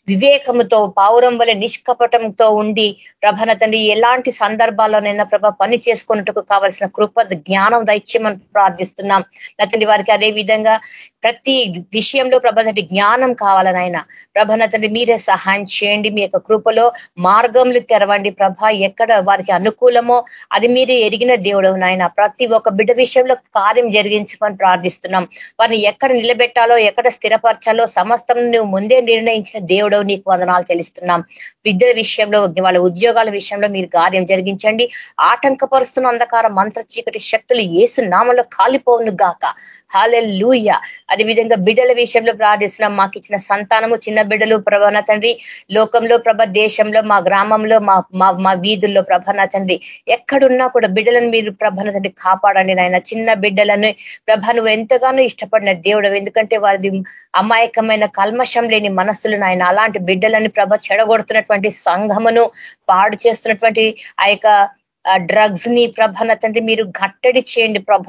వివేకముతో పావురం వల్ల నిష్కపటంతో ఉండి ప్రభన తండ్రి ఎలాంటి సందర్భాల్లోనైనా ప్రభ పని చేసుకున్నట్టుకు కావాల్సిన కృప జ్ఞానం దైత్యమని ప్రార్థిస్తున్నాం. నతండి వారికి అదే విధంగా ప్రతి విషయంలో ప్రభనటి జ్ఞానం కావాలనైనా ప్రభనతండి మీరే సహాయం చేయండి. మీ యొక్క కృపలో మార్గంలు తెరవండి ప్రభ. ఎక్కడ వారికి అనుకూలమో అది మీరే ఎరిగిన దేవుడు నాయన ప్రతి ఒక్క బిడ్డ విషయంలో కార్యం జరిగించమని ప్రార్థిస్తున్నాం. వారిని ఎక్కడ నిలబెట్టాలో ఎక్కడ స్థిరపరచాలో సమస్తం నువ్వు ముందే నిర్ణయించిన దేవుడు నీకు వందనాలు చెల్లిస్తున్నాం. విద్యల విషయంలో వాళ్ళ ఉద్యోగాల విషయంలో మీరు కార్యం జరిగించండి. ఆటంకపరుస్తున్న అంధకార మంత్ర చీకటి శక్తులు ఏసు నామంలో కాలిపోవును గాక హాలె లూయ అదేవిధంగా బిడ్డల విషయంలో ప్రార్థిస్తున్నాం. మాకు ఇచ్చిన సంతానము చిన్న బిడ్డలు ప్రభన తండ్రి. లోకంలో ప్రభ దేశంలో మా గ్రామంలో మా మా వీధుల్లో ప్రభన తండ్రి. ఎక్కడున్నా కూడా బిడ్డలను మీరు ప్రభన తండ్రి కాపాడండి నాయన. చిన్న బిడ్డలను ప్రభ నువ్వు ఎంతగానో ఇష్టపడిన దేవుడు ఎందుకంటే వారిది అమాయకమైన కల్మషం లేని మనస్సులు నాయన. అలాంటి బిడ్డలని ప్రభ చెడగొడుతున్నటువంటి సంఘమును పాడు చేస్తున్నటువంటి ఆ డ్రగ్స్ని ప్రభ నా తండ్రి మీరు కట్టడి చేయండి ప్రభ.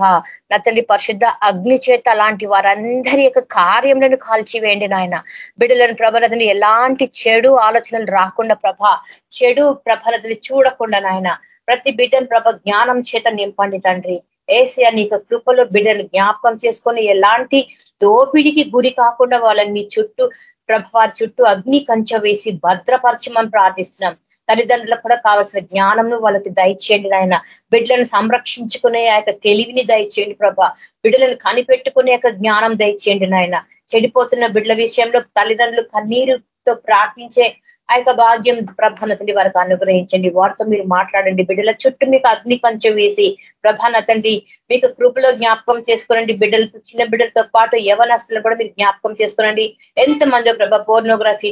నా తండ్రి పరిశుద్ధ అగ్ని చేత అలాంటి వారందరి యొక్క కార్యములను కాల్చివేయండి నాయన. బిడ్డలను ప్రభలతని ఎలాంటి చెడు ఆలోచనలు రాకుండా ప్రభ చెడు ప్రభలతని చూడకుండా నాయన. ప్రతి బిడ్డను ప్రభ జ్ఞానం చేత నింపండి తండ్రి. ఏసియా నీకు కృపలో బిడ్డలు జ్ఞాపకం చేసుకొని ఎలాంటి దోపిడికి గురి కాకుండా వాళ్ళని మీ చుట్టూ ప్రభ వారి చుట్టూ అగ్ని కంచ వేసి భద్రపరచమని ప్రార్థిస్తున్నాం. తల్లిదండ్రులకు కూడా కావాల్సిన జ్ఞానంను వాళ్ళకి దయచేయండి నాయన. బిడ్డలను సంరక్షించుకునే ఆ తెలివిని దయచేయండి ప్రభా. బిడ్డలను కనిపెట్టుకునే యొక్క జ్ఞానం దయచేయండి నాయన. చెడిపోతున్న బిడ్డల విషయంలో తల్లిదండ్రులు కన్నీరుతో ప్రార్థించే ఆ యొక్క భాగ్యం ప్రభానతండి వారికి అనుగ్రహించండి. వారితో మీరు మాట్లాడండి. బిడ్డల చుట్టూ మీకు అగ్ని పంచం వేసి ప్రభానతండి మీకు కృపలో జ్ఞాపకం చేసుకోనండి. బిడ్డలతో చిన్న బిడ్డలతో పాటు యవనస్తులను కూడా మీరు జ్ఞాపకం చేసుకోనండి. ఎంతమంది ప్రభ పోర్నోగ్రఫీ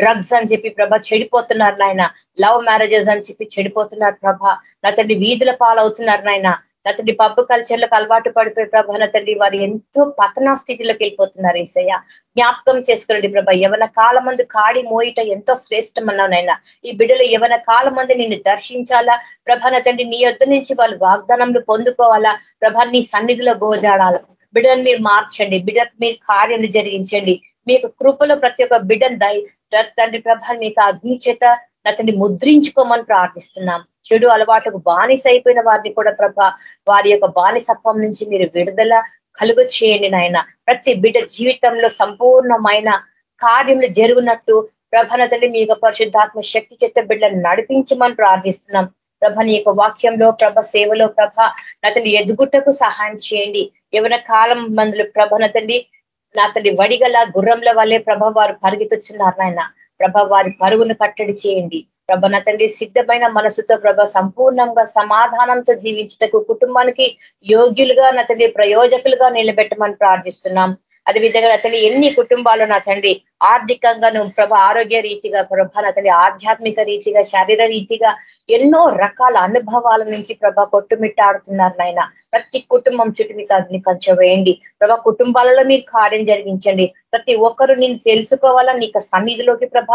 డ్రగ్స్ అని చెప్పి ప్రభ చెడిపోతున్నారు నాయన. లవ్ మ్యారేజెస్ అని చెప్పి చెడిపోతున్నారు ప్రభ. నా తండ్రి వీధుల పాలవుతున్నారు నాయన. నా తండ్రి పబ్బు కల్చర్లకు అలవాటు పడిపోయి ప్రభ నా తండ్రి వారు ఎంతో పతనా స్థితిలోకి వెళ్ళిపోతున్నారు ఈసయ్య జ్ఞాపకం చేసుకోండి ప్రభ యవన కాలం కాడి మోయిట ఎంతో శ్రేష్టమన్నానైనా ఈ బిడ్డలు యవన కాలం మంది నిన్ను దర్శించాలా? ప్రభాన తండ్రి నీ యొద్ నుంచి వాళ్ళు వాగ్దానంలో పొందుకోవాలా? ప్రభా నీ సన్నిధిలో గోజాడాల? బిడ్డను మీరు మార్చండి. బిడ్డకు మీరు కార్యం జరిగించండి. మీకు కృపలో ప్రతి ఒక్క బిడ్డను తండ్రి ప్రభ మీకు అగ్ని చేత అతన్ని ముద్రించుకోమని ప్రార్థిస్తున్నాం. చెడు అలవాట్లకు బానిస అయిపోయిన వారిని కూడా ప్రభ వారి యొక్క బానిసత్వం నుంచి మీరు విడుదల కలుగు చేయండి నాయన. ప్రతి బిడ్డ జీవితంలో సంపూర్ణమైన కార్యములు జరుగునట్టు ప్రభన తల్లి మీ యొక్క పరిశుద్ధాత్మ శక్తి చేత బిడ్డలను నడిపించమని ప్రార్థిస్తున్నాం. ప్రభ నీ యొక్క వాక్యంలో ప్రభ సేవలో ప్రభ నతని ఎదుగుటకు సహాయం చేయండి. ఎవరి కాలం మందులు ప్రభ నతండి నా తండ్రి వడిగల గుర్రంల వల్లే ప్రభ వారు పరిగెత్తుచున్నారు నాయన. ప్రభ వారి పరుగును కట్టడి చేయండి. ప్రభ నా తండ్రి సిద్ధమైన మనసుతో ప్రభ సంపూర్ణంగా సమాధానంతో జీవించటకు కుటుంబానికి యోగ్యులుగా నా తండ్రి ప్రయోజకులుగా నిలబెట్టమని ప్రార్థిస్తున్నాం. అదేవిధంగా అతని ఎన్ని కుటుంబాలు నా తండ్రి ఆర్థికంగా నువ్వు ప్రభ ఆరోగ్య రీతిగా ప్రభ నా తండ్రి ఆధ్యాత్మిక రీతిగా శరీర రీతిగా ఎన్నో రకాల అనుభవాల నుంచి ప్రభ కొట్టుమిట్టాడుతున్నారు నాయన. ప్రతి కుటుంబం చుట్టూ మీకు అగ్ని కంచె వేయండి. ప్రభ కుటుంబాలలో మీరు కార్యం జరిగించండి. ప్రతి ఒక్కరు నేను తెలుసుకోవాలా? నీకు సన్నిధిలోకి ప్రభ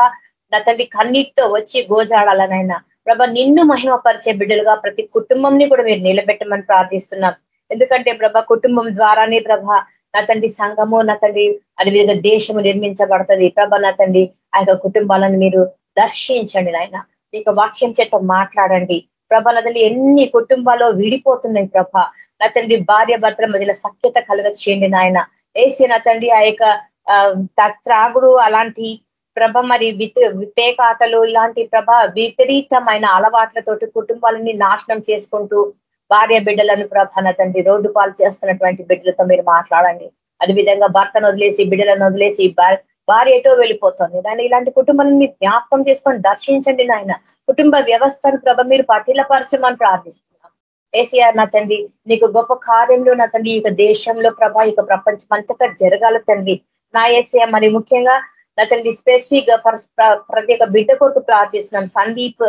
నా తండ్రి కన్నీటితో వచ్చి గోజాడాలనైనా ప్రభ నిన్ను మహిమపరిచే బిడ్డలుగా ప్రతి కుటుంబంని కూడా మీరు నిలబెట్టమని ప్రార్థిస్తున్నాం. ఎందుకంటే ప్రభ కుటుంబం ద్వారానే ప్రభ నా తండ్రి సంఘము నా తండ్రి అదేవిధంగా దేశము నిర్మించబడుతుంది. ప్రభ నా తండ్రి ఆ కుటుంబాలను మీరు దర్శించండి నాయన. మీ వాక్యం చేత మాట్లాడండి. ప్రభ నా తండ్రి ఎన్ని కుటుంబాల్లో విడిపోతున్నాయి ప్రభ. నా తండ్రి భార్య భర్తల మధ్యలో సఖ్యత కలుగ చేయండి నాయన. వేసి నా తండ్రి ఆ యొక్క త్రాగుడు అలాంటి ప్రభ మరి విపేకాటలు ఇలాంటి ప్రభ విపరీతమైన అలవాట్లతోటి కుటుంబాలని నాశనం చేసుకుంటూ భార్య బిడ్డలను ప్రభాన తండ్రి రోడ్డు పాలు చేస్తున్నటువంటి బిడ్డలతో మీరు మాట్లాడండి. అదేవిధంగా భర్తను వదిలేసి బిడ్డలను వదిలేసి భార్య ఎటో వెళ్ళిపోతుంది. దాన్ని ఇలాంటి కుటుంబాలను మీరు జ్ఞాపకం చేసుకొని దర్శించండి నాయన. కుటుంబ వ్యవస్థను ప్రభ మీరు పటిలపరచమని ప్రార్థిస్తున్నాం. ఏసీఆర్ నా తండ్రి నీకు గొప్ప కార్యంలో నా తండ్రి ఈ దేశంలో ప్రభ ఇక ప్రపంచం అంతటా జరగాల తండ్రి. నా ఏసీఆర్ మరి ముఖ్యంగా నా తండ్రి స్పెసిఫిక్గా ప్రతి ఒక్క బిడ్డ కొరకు ప్రార్థిస్తున్నాం. సందీప్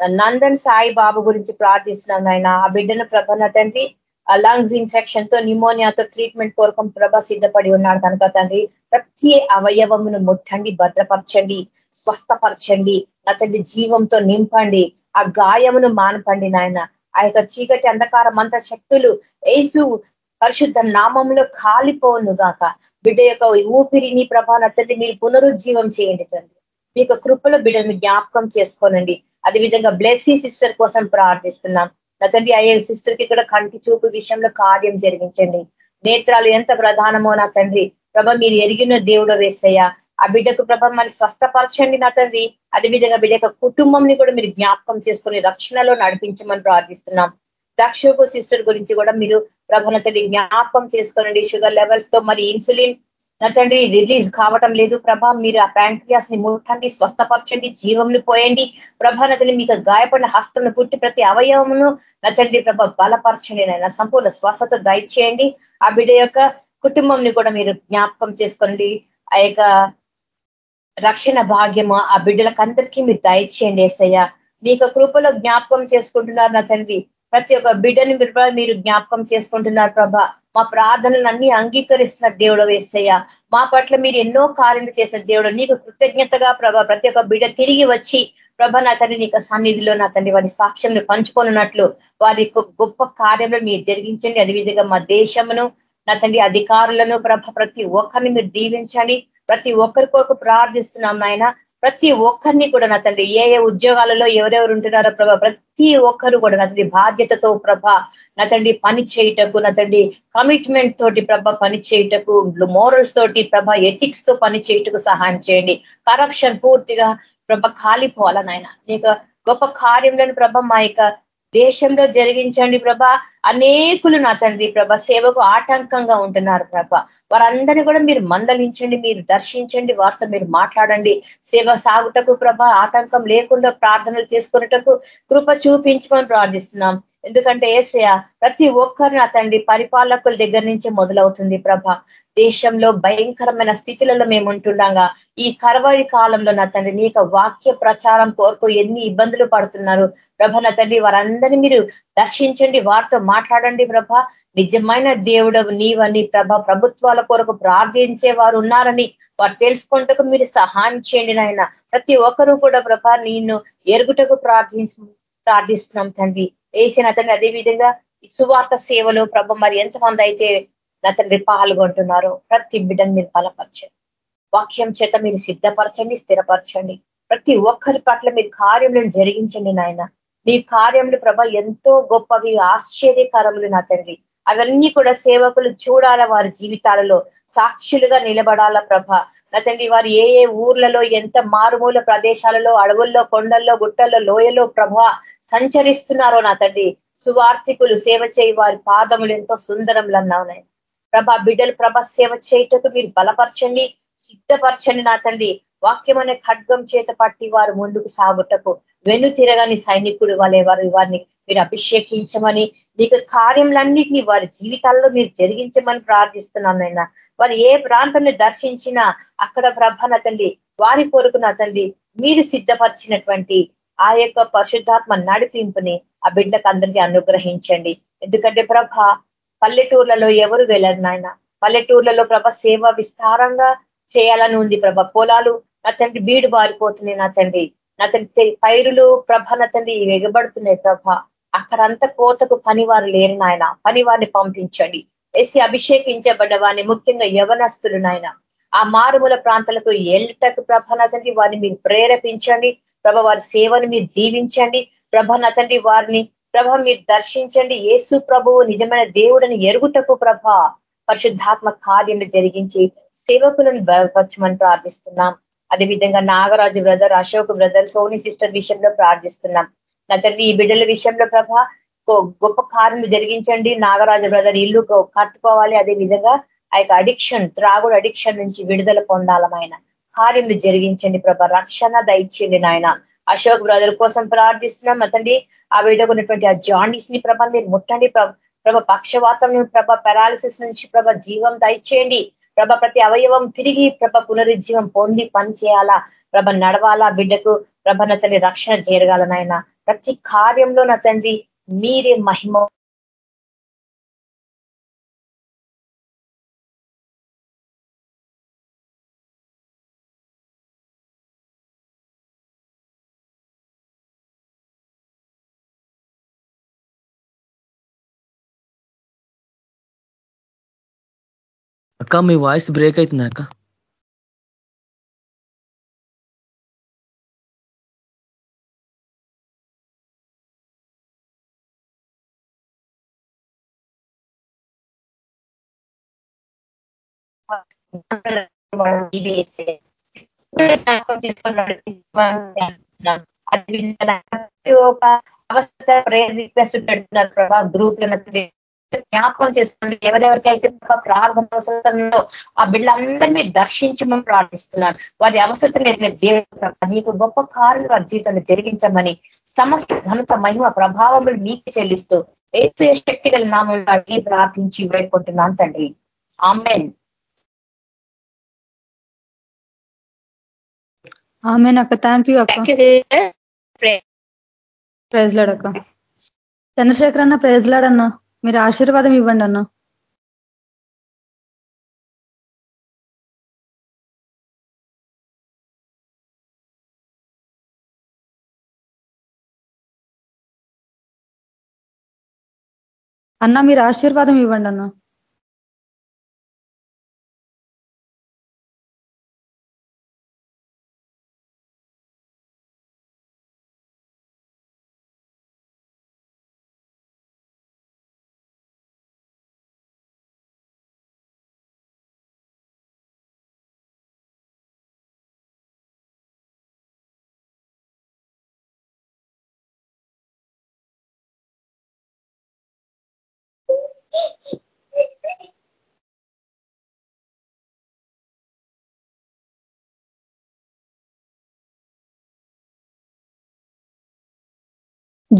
నందన్ సాయి బాబు గురించి ప్రార్థిస్తున్నాం నాయన. ఆ బిడ్డను ప్రభన తండ్రి లంగ్స్ ఇన్ఫెక్షన్తో న్యూమోనియాతో ట్రీట్మెంట్ కోరకం ప్రభ సిద్ధపడి ఉన్నాడు కనుక తండ్రి. ప్రతి అవయవమును ముట్టండి భద్రపరచండి స్వస్థపరచండి నా జీవంతో నింపండి ఆ గాయమును మానపండి నాయన. ఆ యొక్క చీకటి అంధకారం అంత శక్తులు ఏసు పరిశుద్ధ నామంలో కాలిపోను గాక. బిడ్డ యొక్క ఊపిరిని ప్రభాన తండ్రి మీరు పునరుజ్జీవం చేయండి తండ్రి. మీ యొక్క కృపలో బిడ్డను జ్ఞాపకం చేసుకోనండి. అదేవిధంగా బ్లెస్సీ సిస్టర్ కోసం ప్రార్థిస్తున్నాం. నా అయ్యే సిస్టర్కి కూడా కంటి చూపు విషయంలో కార్యం జరిగించండి. నేత్రాలు ఎంత ప్రధానమో నా తండ్రి. ప్రభ మీరు ఎరిగిన దేవుడు వేసయ్యా. ఆ బిడ్డకు ప్రభ మరి స్వస్థపరచండి నా తండ్రి. అదేవిధంగా బిడ్డ యొక్క కుటుంబంని కూడా మీరు జ్ఞాపకం చేసుకుని రక్షణలో నడిపించమని ప్రార్థిస్తున్నాం. దక్షకు సిస్టర్ గురించి కూడా మీరు ప్రభన తండ్రి జ్ఞాపకం చేసుకోనండి. షుగర్ లెవెల్స్తో మరి ఇన్సులిన్ నా తండ్రి రిలీజ్ కావటం లేదు. ప్రభా మీరు ఆ ప్యాంక్రియాస్ని ముట్టండి స్వస్థపరచండి జీవంని పోయండి. ప్రభా నతని మీకు గాయపడిన హస్తను పుట్టి ప్రతి అవయవమును నచ్చండి ప్రభ బలపరచండి నైనా సంపూర్ణ స్వస్థత దయచేయండి. ఆ బిడ్డ యొక్క కుటుంబంని కూడా మీరు జ్ఞాపకం చేసుకోండి. ఆ యొక్క రక్షణ భాగ్యము ఆ బిడ్డలకు అందరికీ మీరు దయచేయండి ఏసయ్య. నీకు కృపలో జ్ఞాపకం చేసుకుంటున్నారు నా తండ్రి. ప్రతి ఒక్క బిడ్డని మీరు జ్ఞాపకం చేసుకుంటున్నారు ప్రభా. మా ప్రార్థనలు అన్ని అంగీకరిస్తున్న దేవుడు వేసయ్య మా పట్ల మీరు ఎన్నో కార్యాలు చేసిన దేవుడు. నీకు కృతజ్ఞతగా ప్రభ ప్రతి ఒక్క బిడ్డ తిరిగి వచ్చి ప్రభ నా తండ్రి నీకు సన్నిధిలో నా తండ్రి వారి సాక్ష్యం పంచుకొనున్నట్లు వారి గొప్ప కార్యంలో మీరు జరిగించండి. అదేవిధంగా మా దేశమును నా తండ్రి అధికారులను ప్రభ ప్రతి ఒక్కరిని మీరు దీవించండి. ప్రతి ఒక్కరి కొరకు ప్రార్థిస్తున్నాం నాయన. ప్రతి ఒక్కరిని కూడా నా తండ్రి ఏ ఏ ఉద్యోగాలలో ఎవరెవరు ఉంటున్నారో ప్రభా ప్రతి ఒక్కరు కూడా నా తండ్రి బాధ్యతతో ప్రభ నా తండ్రి పని చేయటకు నా తండ్రి కమిట్మెంట్ తోటి ప్రభ పని చేయటకు మోరల్స్ తోటి ప్రభ ఎథిక్స్తో పని చేయటకు సహాయం చేయండి. కరప్షన్ పూర్తిగా ప్రభ కాలిపోవాలని నాయన? నీకు గొప్ప కార్యంలోని ప్రభ మా యొక్క దేశంలో జరిగించండి ప్రభ. అనేకులు నా తండ్రి ప్రభ. సేవకు ఆటంకంగా ఉంటున్నారు ప్రభ. వారందరినీ కూడా మీరు మందలించండి మీరు దర్శించండి వారితో మీరు మాట్లాడండి. సేవ సాగుటకు ప్రభ ఆటంకం లేకుండా ప్రార్థనలు చేసుకున్నటకు కృప చూపించమని ప్రార్థిస్తున్నాం. ఎందుకంటే ఏసయ ప్రతి ఒక్కరిని అతండి పరిపాలకుల దగ్గర నుంచే మొదలవుతుంది ప్రభ. దేశంలో భయంకరమైన స్థితులలో మేము ఉంటుండగా ఈ కరవడి కాలంలో నా తండ్రి నీ వాక్య ప్రచారం కోరుకు ఎన్ని ఇబ్బందులు పడుతున్నారు. ప్రభ నా తండ్రి వారందరినీ మీరు దర్శించండి వారితో మాట్లాడండి ప్రభ. నిజమైన దేవుడు నీవని ప్రభ ప్రభుత్వాల కొరకు ప్రార్థించే వారు ఉన్నారని వారు తెలుసుకుంటకు మీరు సహాయం చేయండి నాయన. ప్రతి ఒక్కరూ కూడా ప్రభ నిన్ను ఎరుగుటకు ప్రార్థించ ప్రార్థిస్తున్నాం తండ్రి. వేసిన అతన్ని అదేవిధంగా సువార్త సేవలు ప్రభ మరి ఎంతమంది అయితే అతన్ని పాల్గొంటున్నారో ప్రతి బిడ్డను మీరు బలపరచండి. వాక్యం చేత మీరు సిద్ధపరచండి స్థిరపరచండి. ప్రతి ఒక్కరి పట్ల మీరు కార్యములను జరిగించండి నాయన. మీ కార్యములు ప్రభ ఎంతో గొప్పవి ఆశ్చర్యకరములు నా తండ్రి. అవన్నీ కూడా సేవకులు చూడాల వారి జీవితాలలో సాక్షులుగా నిలబడాల ప్రభ. నా తండ్రి వారు ఏ ఏ ఊర్లలో ఎంత మారుమూల ప్రదేశాలలో అడవుల్లో కొండల్లో గుట్టల్లో లోయలో ప్రభ సంచరిస్తున్నారో నా తండ్రి సువార్థికులు సేవ చేయి వారి పాదములు ఎంతో సుందరంలు అన్నావు ప్రభ బిడ్డలు ప్రభ సేవ చేయటకు మీరు బలపరచండి సిద్ధపరచండి నా తండ్రి వాక్యం అనే ఖడ్గం చేత పట్టి వారు ముందుకు సాగుటకు వెను తిరగని సైనికుడు వాళ్ళే వారు వారిని మీరు అభిషేకించమని నీకు కార్యములన్నింటినీ వారి జీవితాల్లో మీరు జరిగించమని ప్రార్థిస్తున్నాను నాయన. వారు ఏ ప్రాంతాన్ని దర్శించినా అక్కడ ప్రభన తండ్రి వారి కొరకు తండ్రి మీరు సిద్ధపరిచినటువంటి ఆ యొక్క పరిశుద్ధాత్మ నడిపింపుని ఆ బిడ్డకు అందరికీ అనుగ్రహించండి. ఎందుకంటే ప్రభ పల్లెటూర్లలో ఎవరు వెళ్ళరు నాయన. పల్లెటూర్లలో ప్రభ సేవ విస్తారంగా చేయాలని ఉంది ప్రభ. పొలాలు నా తండ్రి బీడు బారిపోతున్నాయి నా తండ్రి. నా తండ్రి పైరులు ప్రభ నా తండ్రి ఎగబడుతున్నాయి ప్రభ. అక్కడంతా కోతకు పనివారు లేరు నాయన. పనివారిని పంపించండి. ఎస్సీ అభిషేకించబడ్డ వారిని ముఖ్యంగా యవనస్తులు నాయన. ఆ మారుమూల ప్రాంతాలకు ఎల్టకు ప్రభ వారిని మీరు ప్రేరేపించండి. ప్రభ వారి సేవను మీరు దీవించండి. ప్రభ వారిని ప్రభ మీరు దర్శించండి. యేసు ప్రభువు నిజమైన దేవుడిని ఎరుగుటకు ప్రభ పరిశుద్ధాత్మ కార్యములు జరిగించి సేవకులను బలపరచమని ప్రార్థిస్తున్నాం. అదేవిధంగా Nagaraju brother Ashok brother Soni sister విషయంలో ప్రార్థిస్తున్నాం. నా తండ్రి ఈ బిడ్డల విషయంలో ప్రభ గొప్ప కార్యలు జరిగించండి. నాగరాజు బ్రదర్ ఇల్లు కట్టుకోవాలి. అదే విధంగా ఆ యొక్క అడిక్షన్ త్రాగుడు అడిక్షన్ నుంచి విడుదల పొందాలమైన కార్యం జరిగించండి ప్రభ. రక్షణ దయచేయండి నాయన. అశోక్ బ్రదర్ కోసం ప్రార్థిస్తున్నాం. అతండి ఆ ఉన్నటువంటి ఆ జాండీస్ని ప్రభ మీరు ముట్టండి ప్రభ. పక్షవాతం ప్రభ పెరాలిసిస్ నుంచి ప్రభ జీవం దయచేయండి. ప్రభ ప్రతి అవయవం తిరిగి ప్రభ పునరుజ్జీవం పొంది పని చేయాలా ప్రభ నడవాలా? బిడ్డకు ప్రభ తల్లి రక్షణ నాయన. ప్రతి కార్యంలో నా తండ్రి మీరే మహిమ. అక్క మీ వాయిస్ బ్రేక్ అవుతుంది అక్క ఒక అవస్థ ప్రేయర్ రిక్వెస్ట్ పెడుతున్నారు ప్రభా గ్రూప్ జ్ఞాపకం చేసుకోండి ఎవరెవరికైతే ప్రార్థన అవసరంలో ఆ బిడ్డలందరినీ దర్శించమని ప్రార్థిస్తున్నారు వారి అవసరం దేవుడు నీకు గొప్ప కార్యాలు వారి జీవితాన్ని జరిగించమని సమస్త ఘనత మహిమ ప్రభావములు మీకు చెల్లిస్తూ ఏసే శక్తి గల నామంలో అడిగి ప్రార్థించి వేడుకుంటున్నాను తండ్రి. ఆమెన్ ఆమె అక్క. థ్యాంక్ యూ అక్క ప్రైజ్ లాడక్క చంద్రశేఖర్ అన్న ప్రైజ్ లాడన్నా మీరు ఆశీర్వాదం ఇవ్వండి అన్న. అన్న మీరు ఆశీర్వాదం ఇవ్వండి అన్న.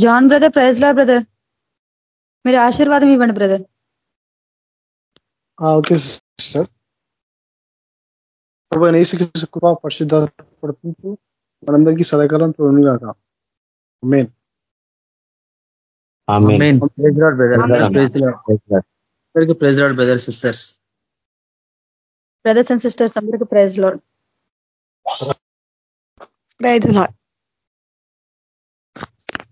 John brother praise lord brother. మీరు ఆశీర్వాదం ఇవ్వండి బ్రదర్. ఓకే నేసుకృష్ణ కృప పరిశుద్ధ పడుతుంటూ మనందరికీ సదాకాలం తోడుగాక main brother. Sisters. Brothers and sisters అందరికీ ప్రైజ్ లాడ్ ప్రైజ్ లాడ్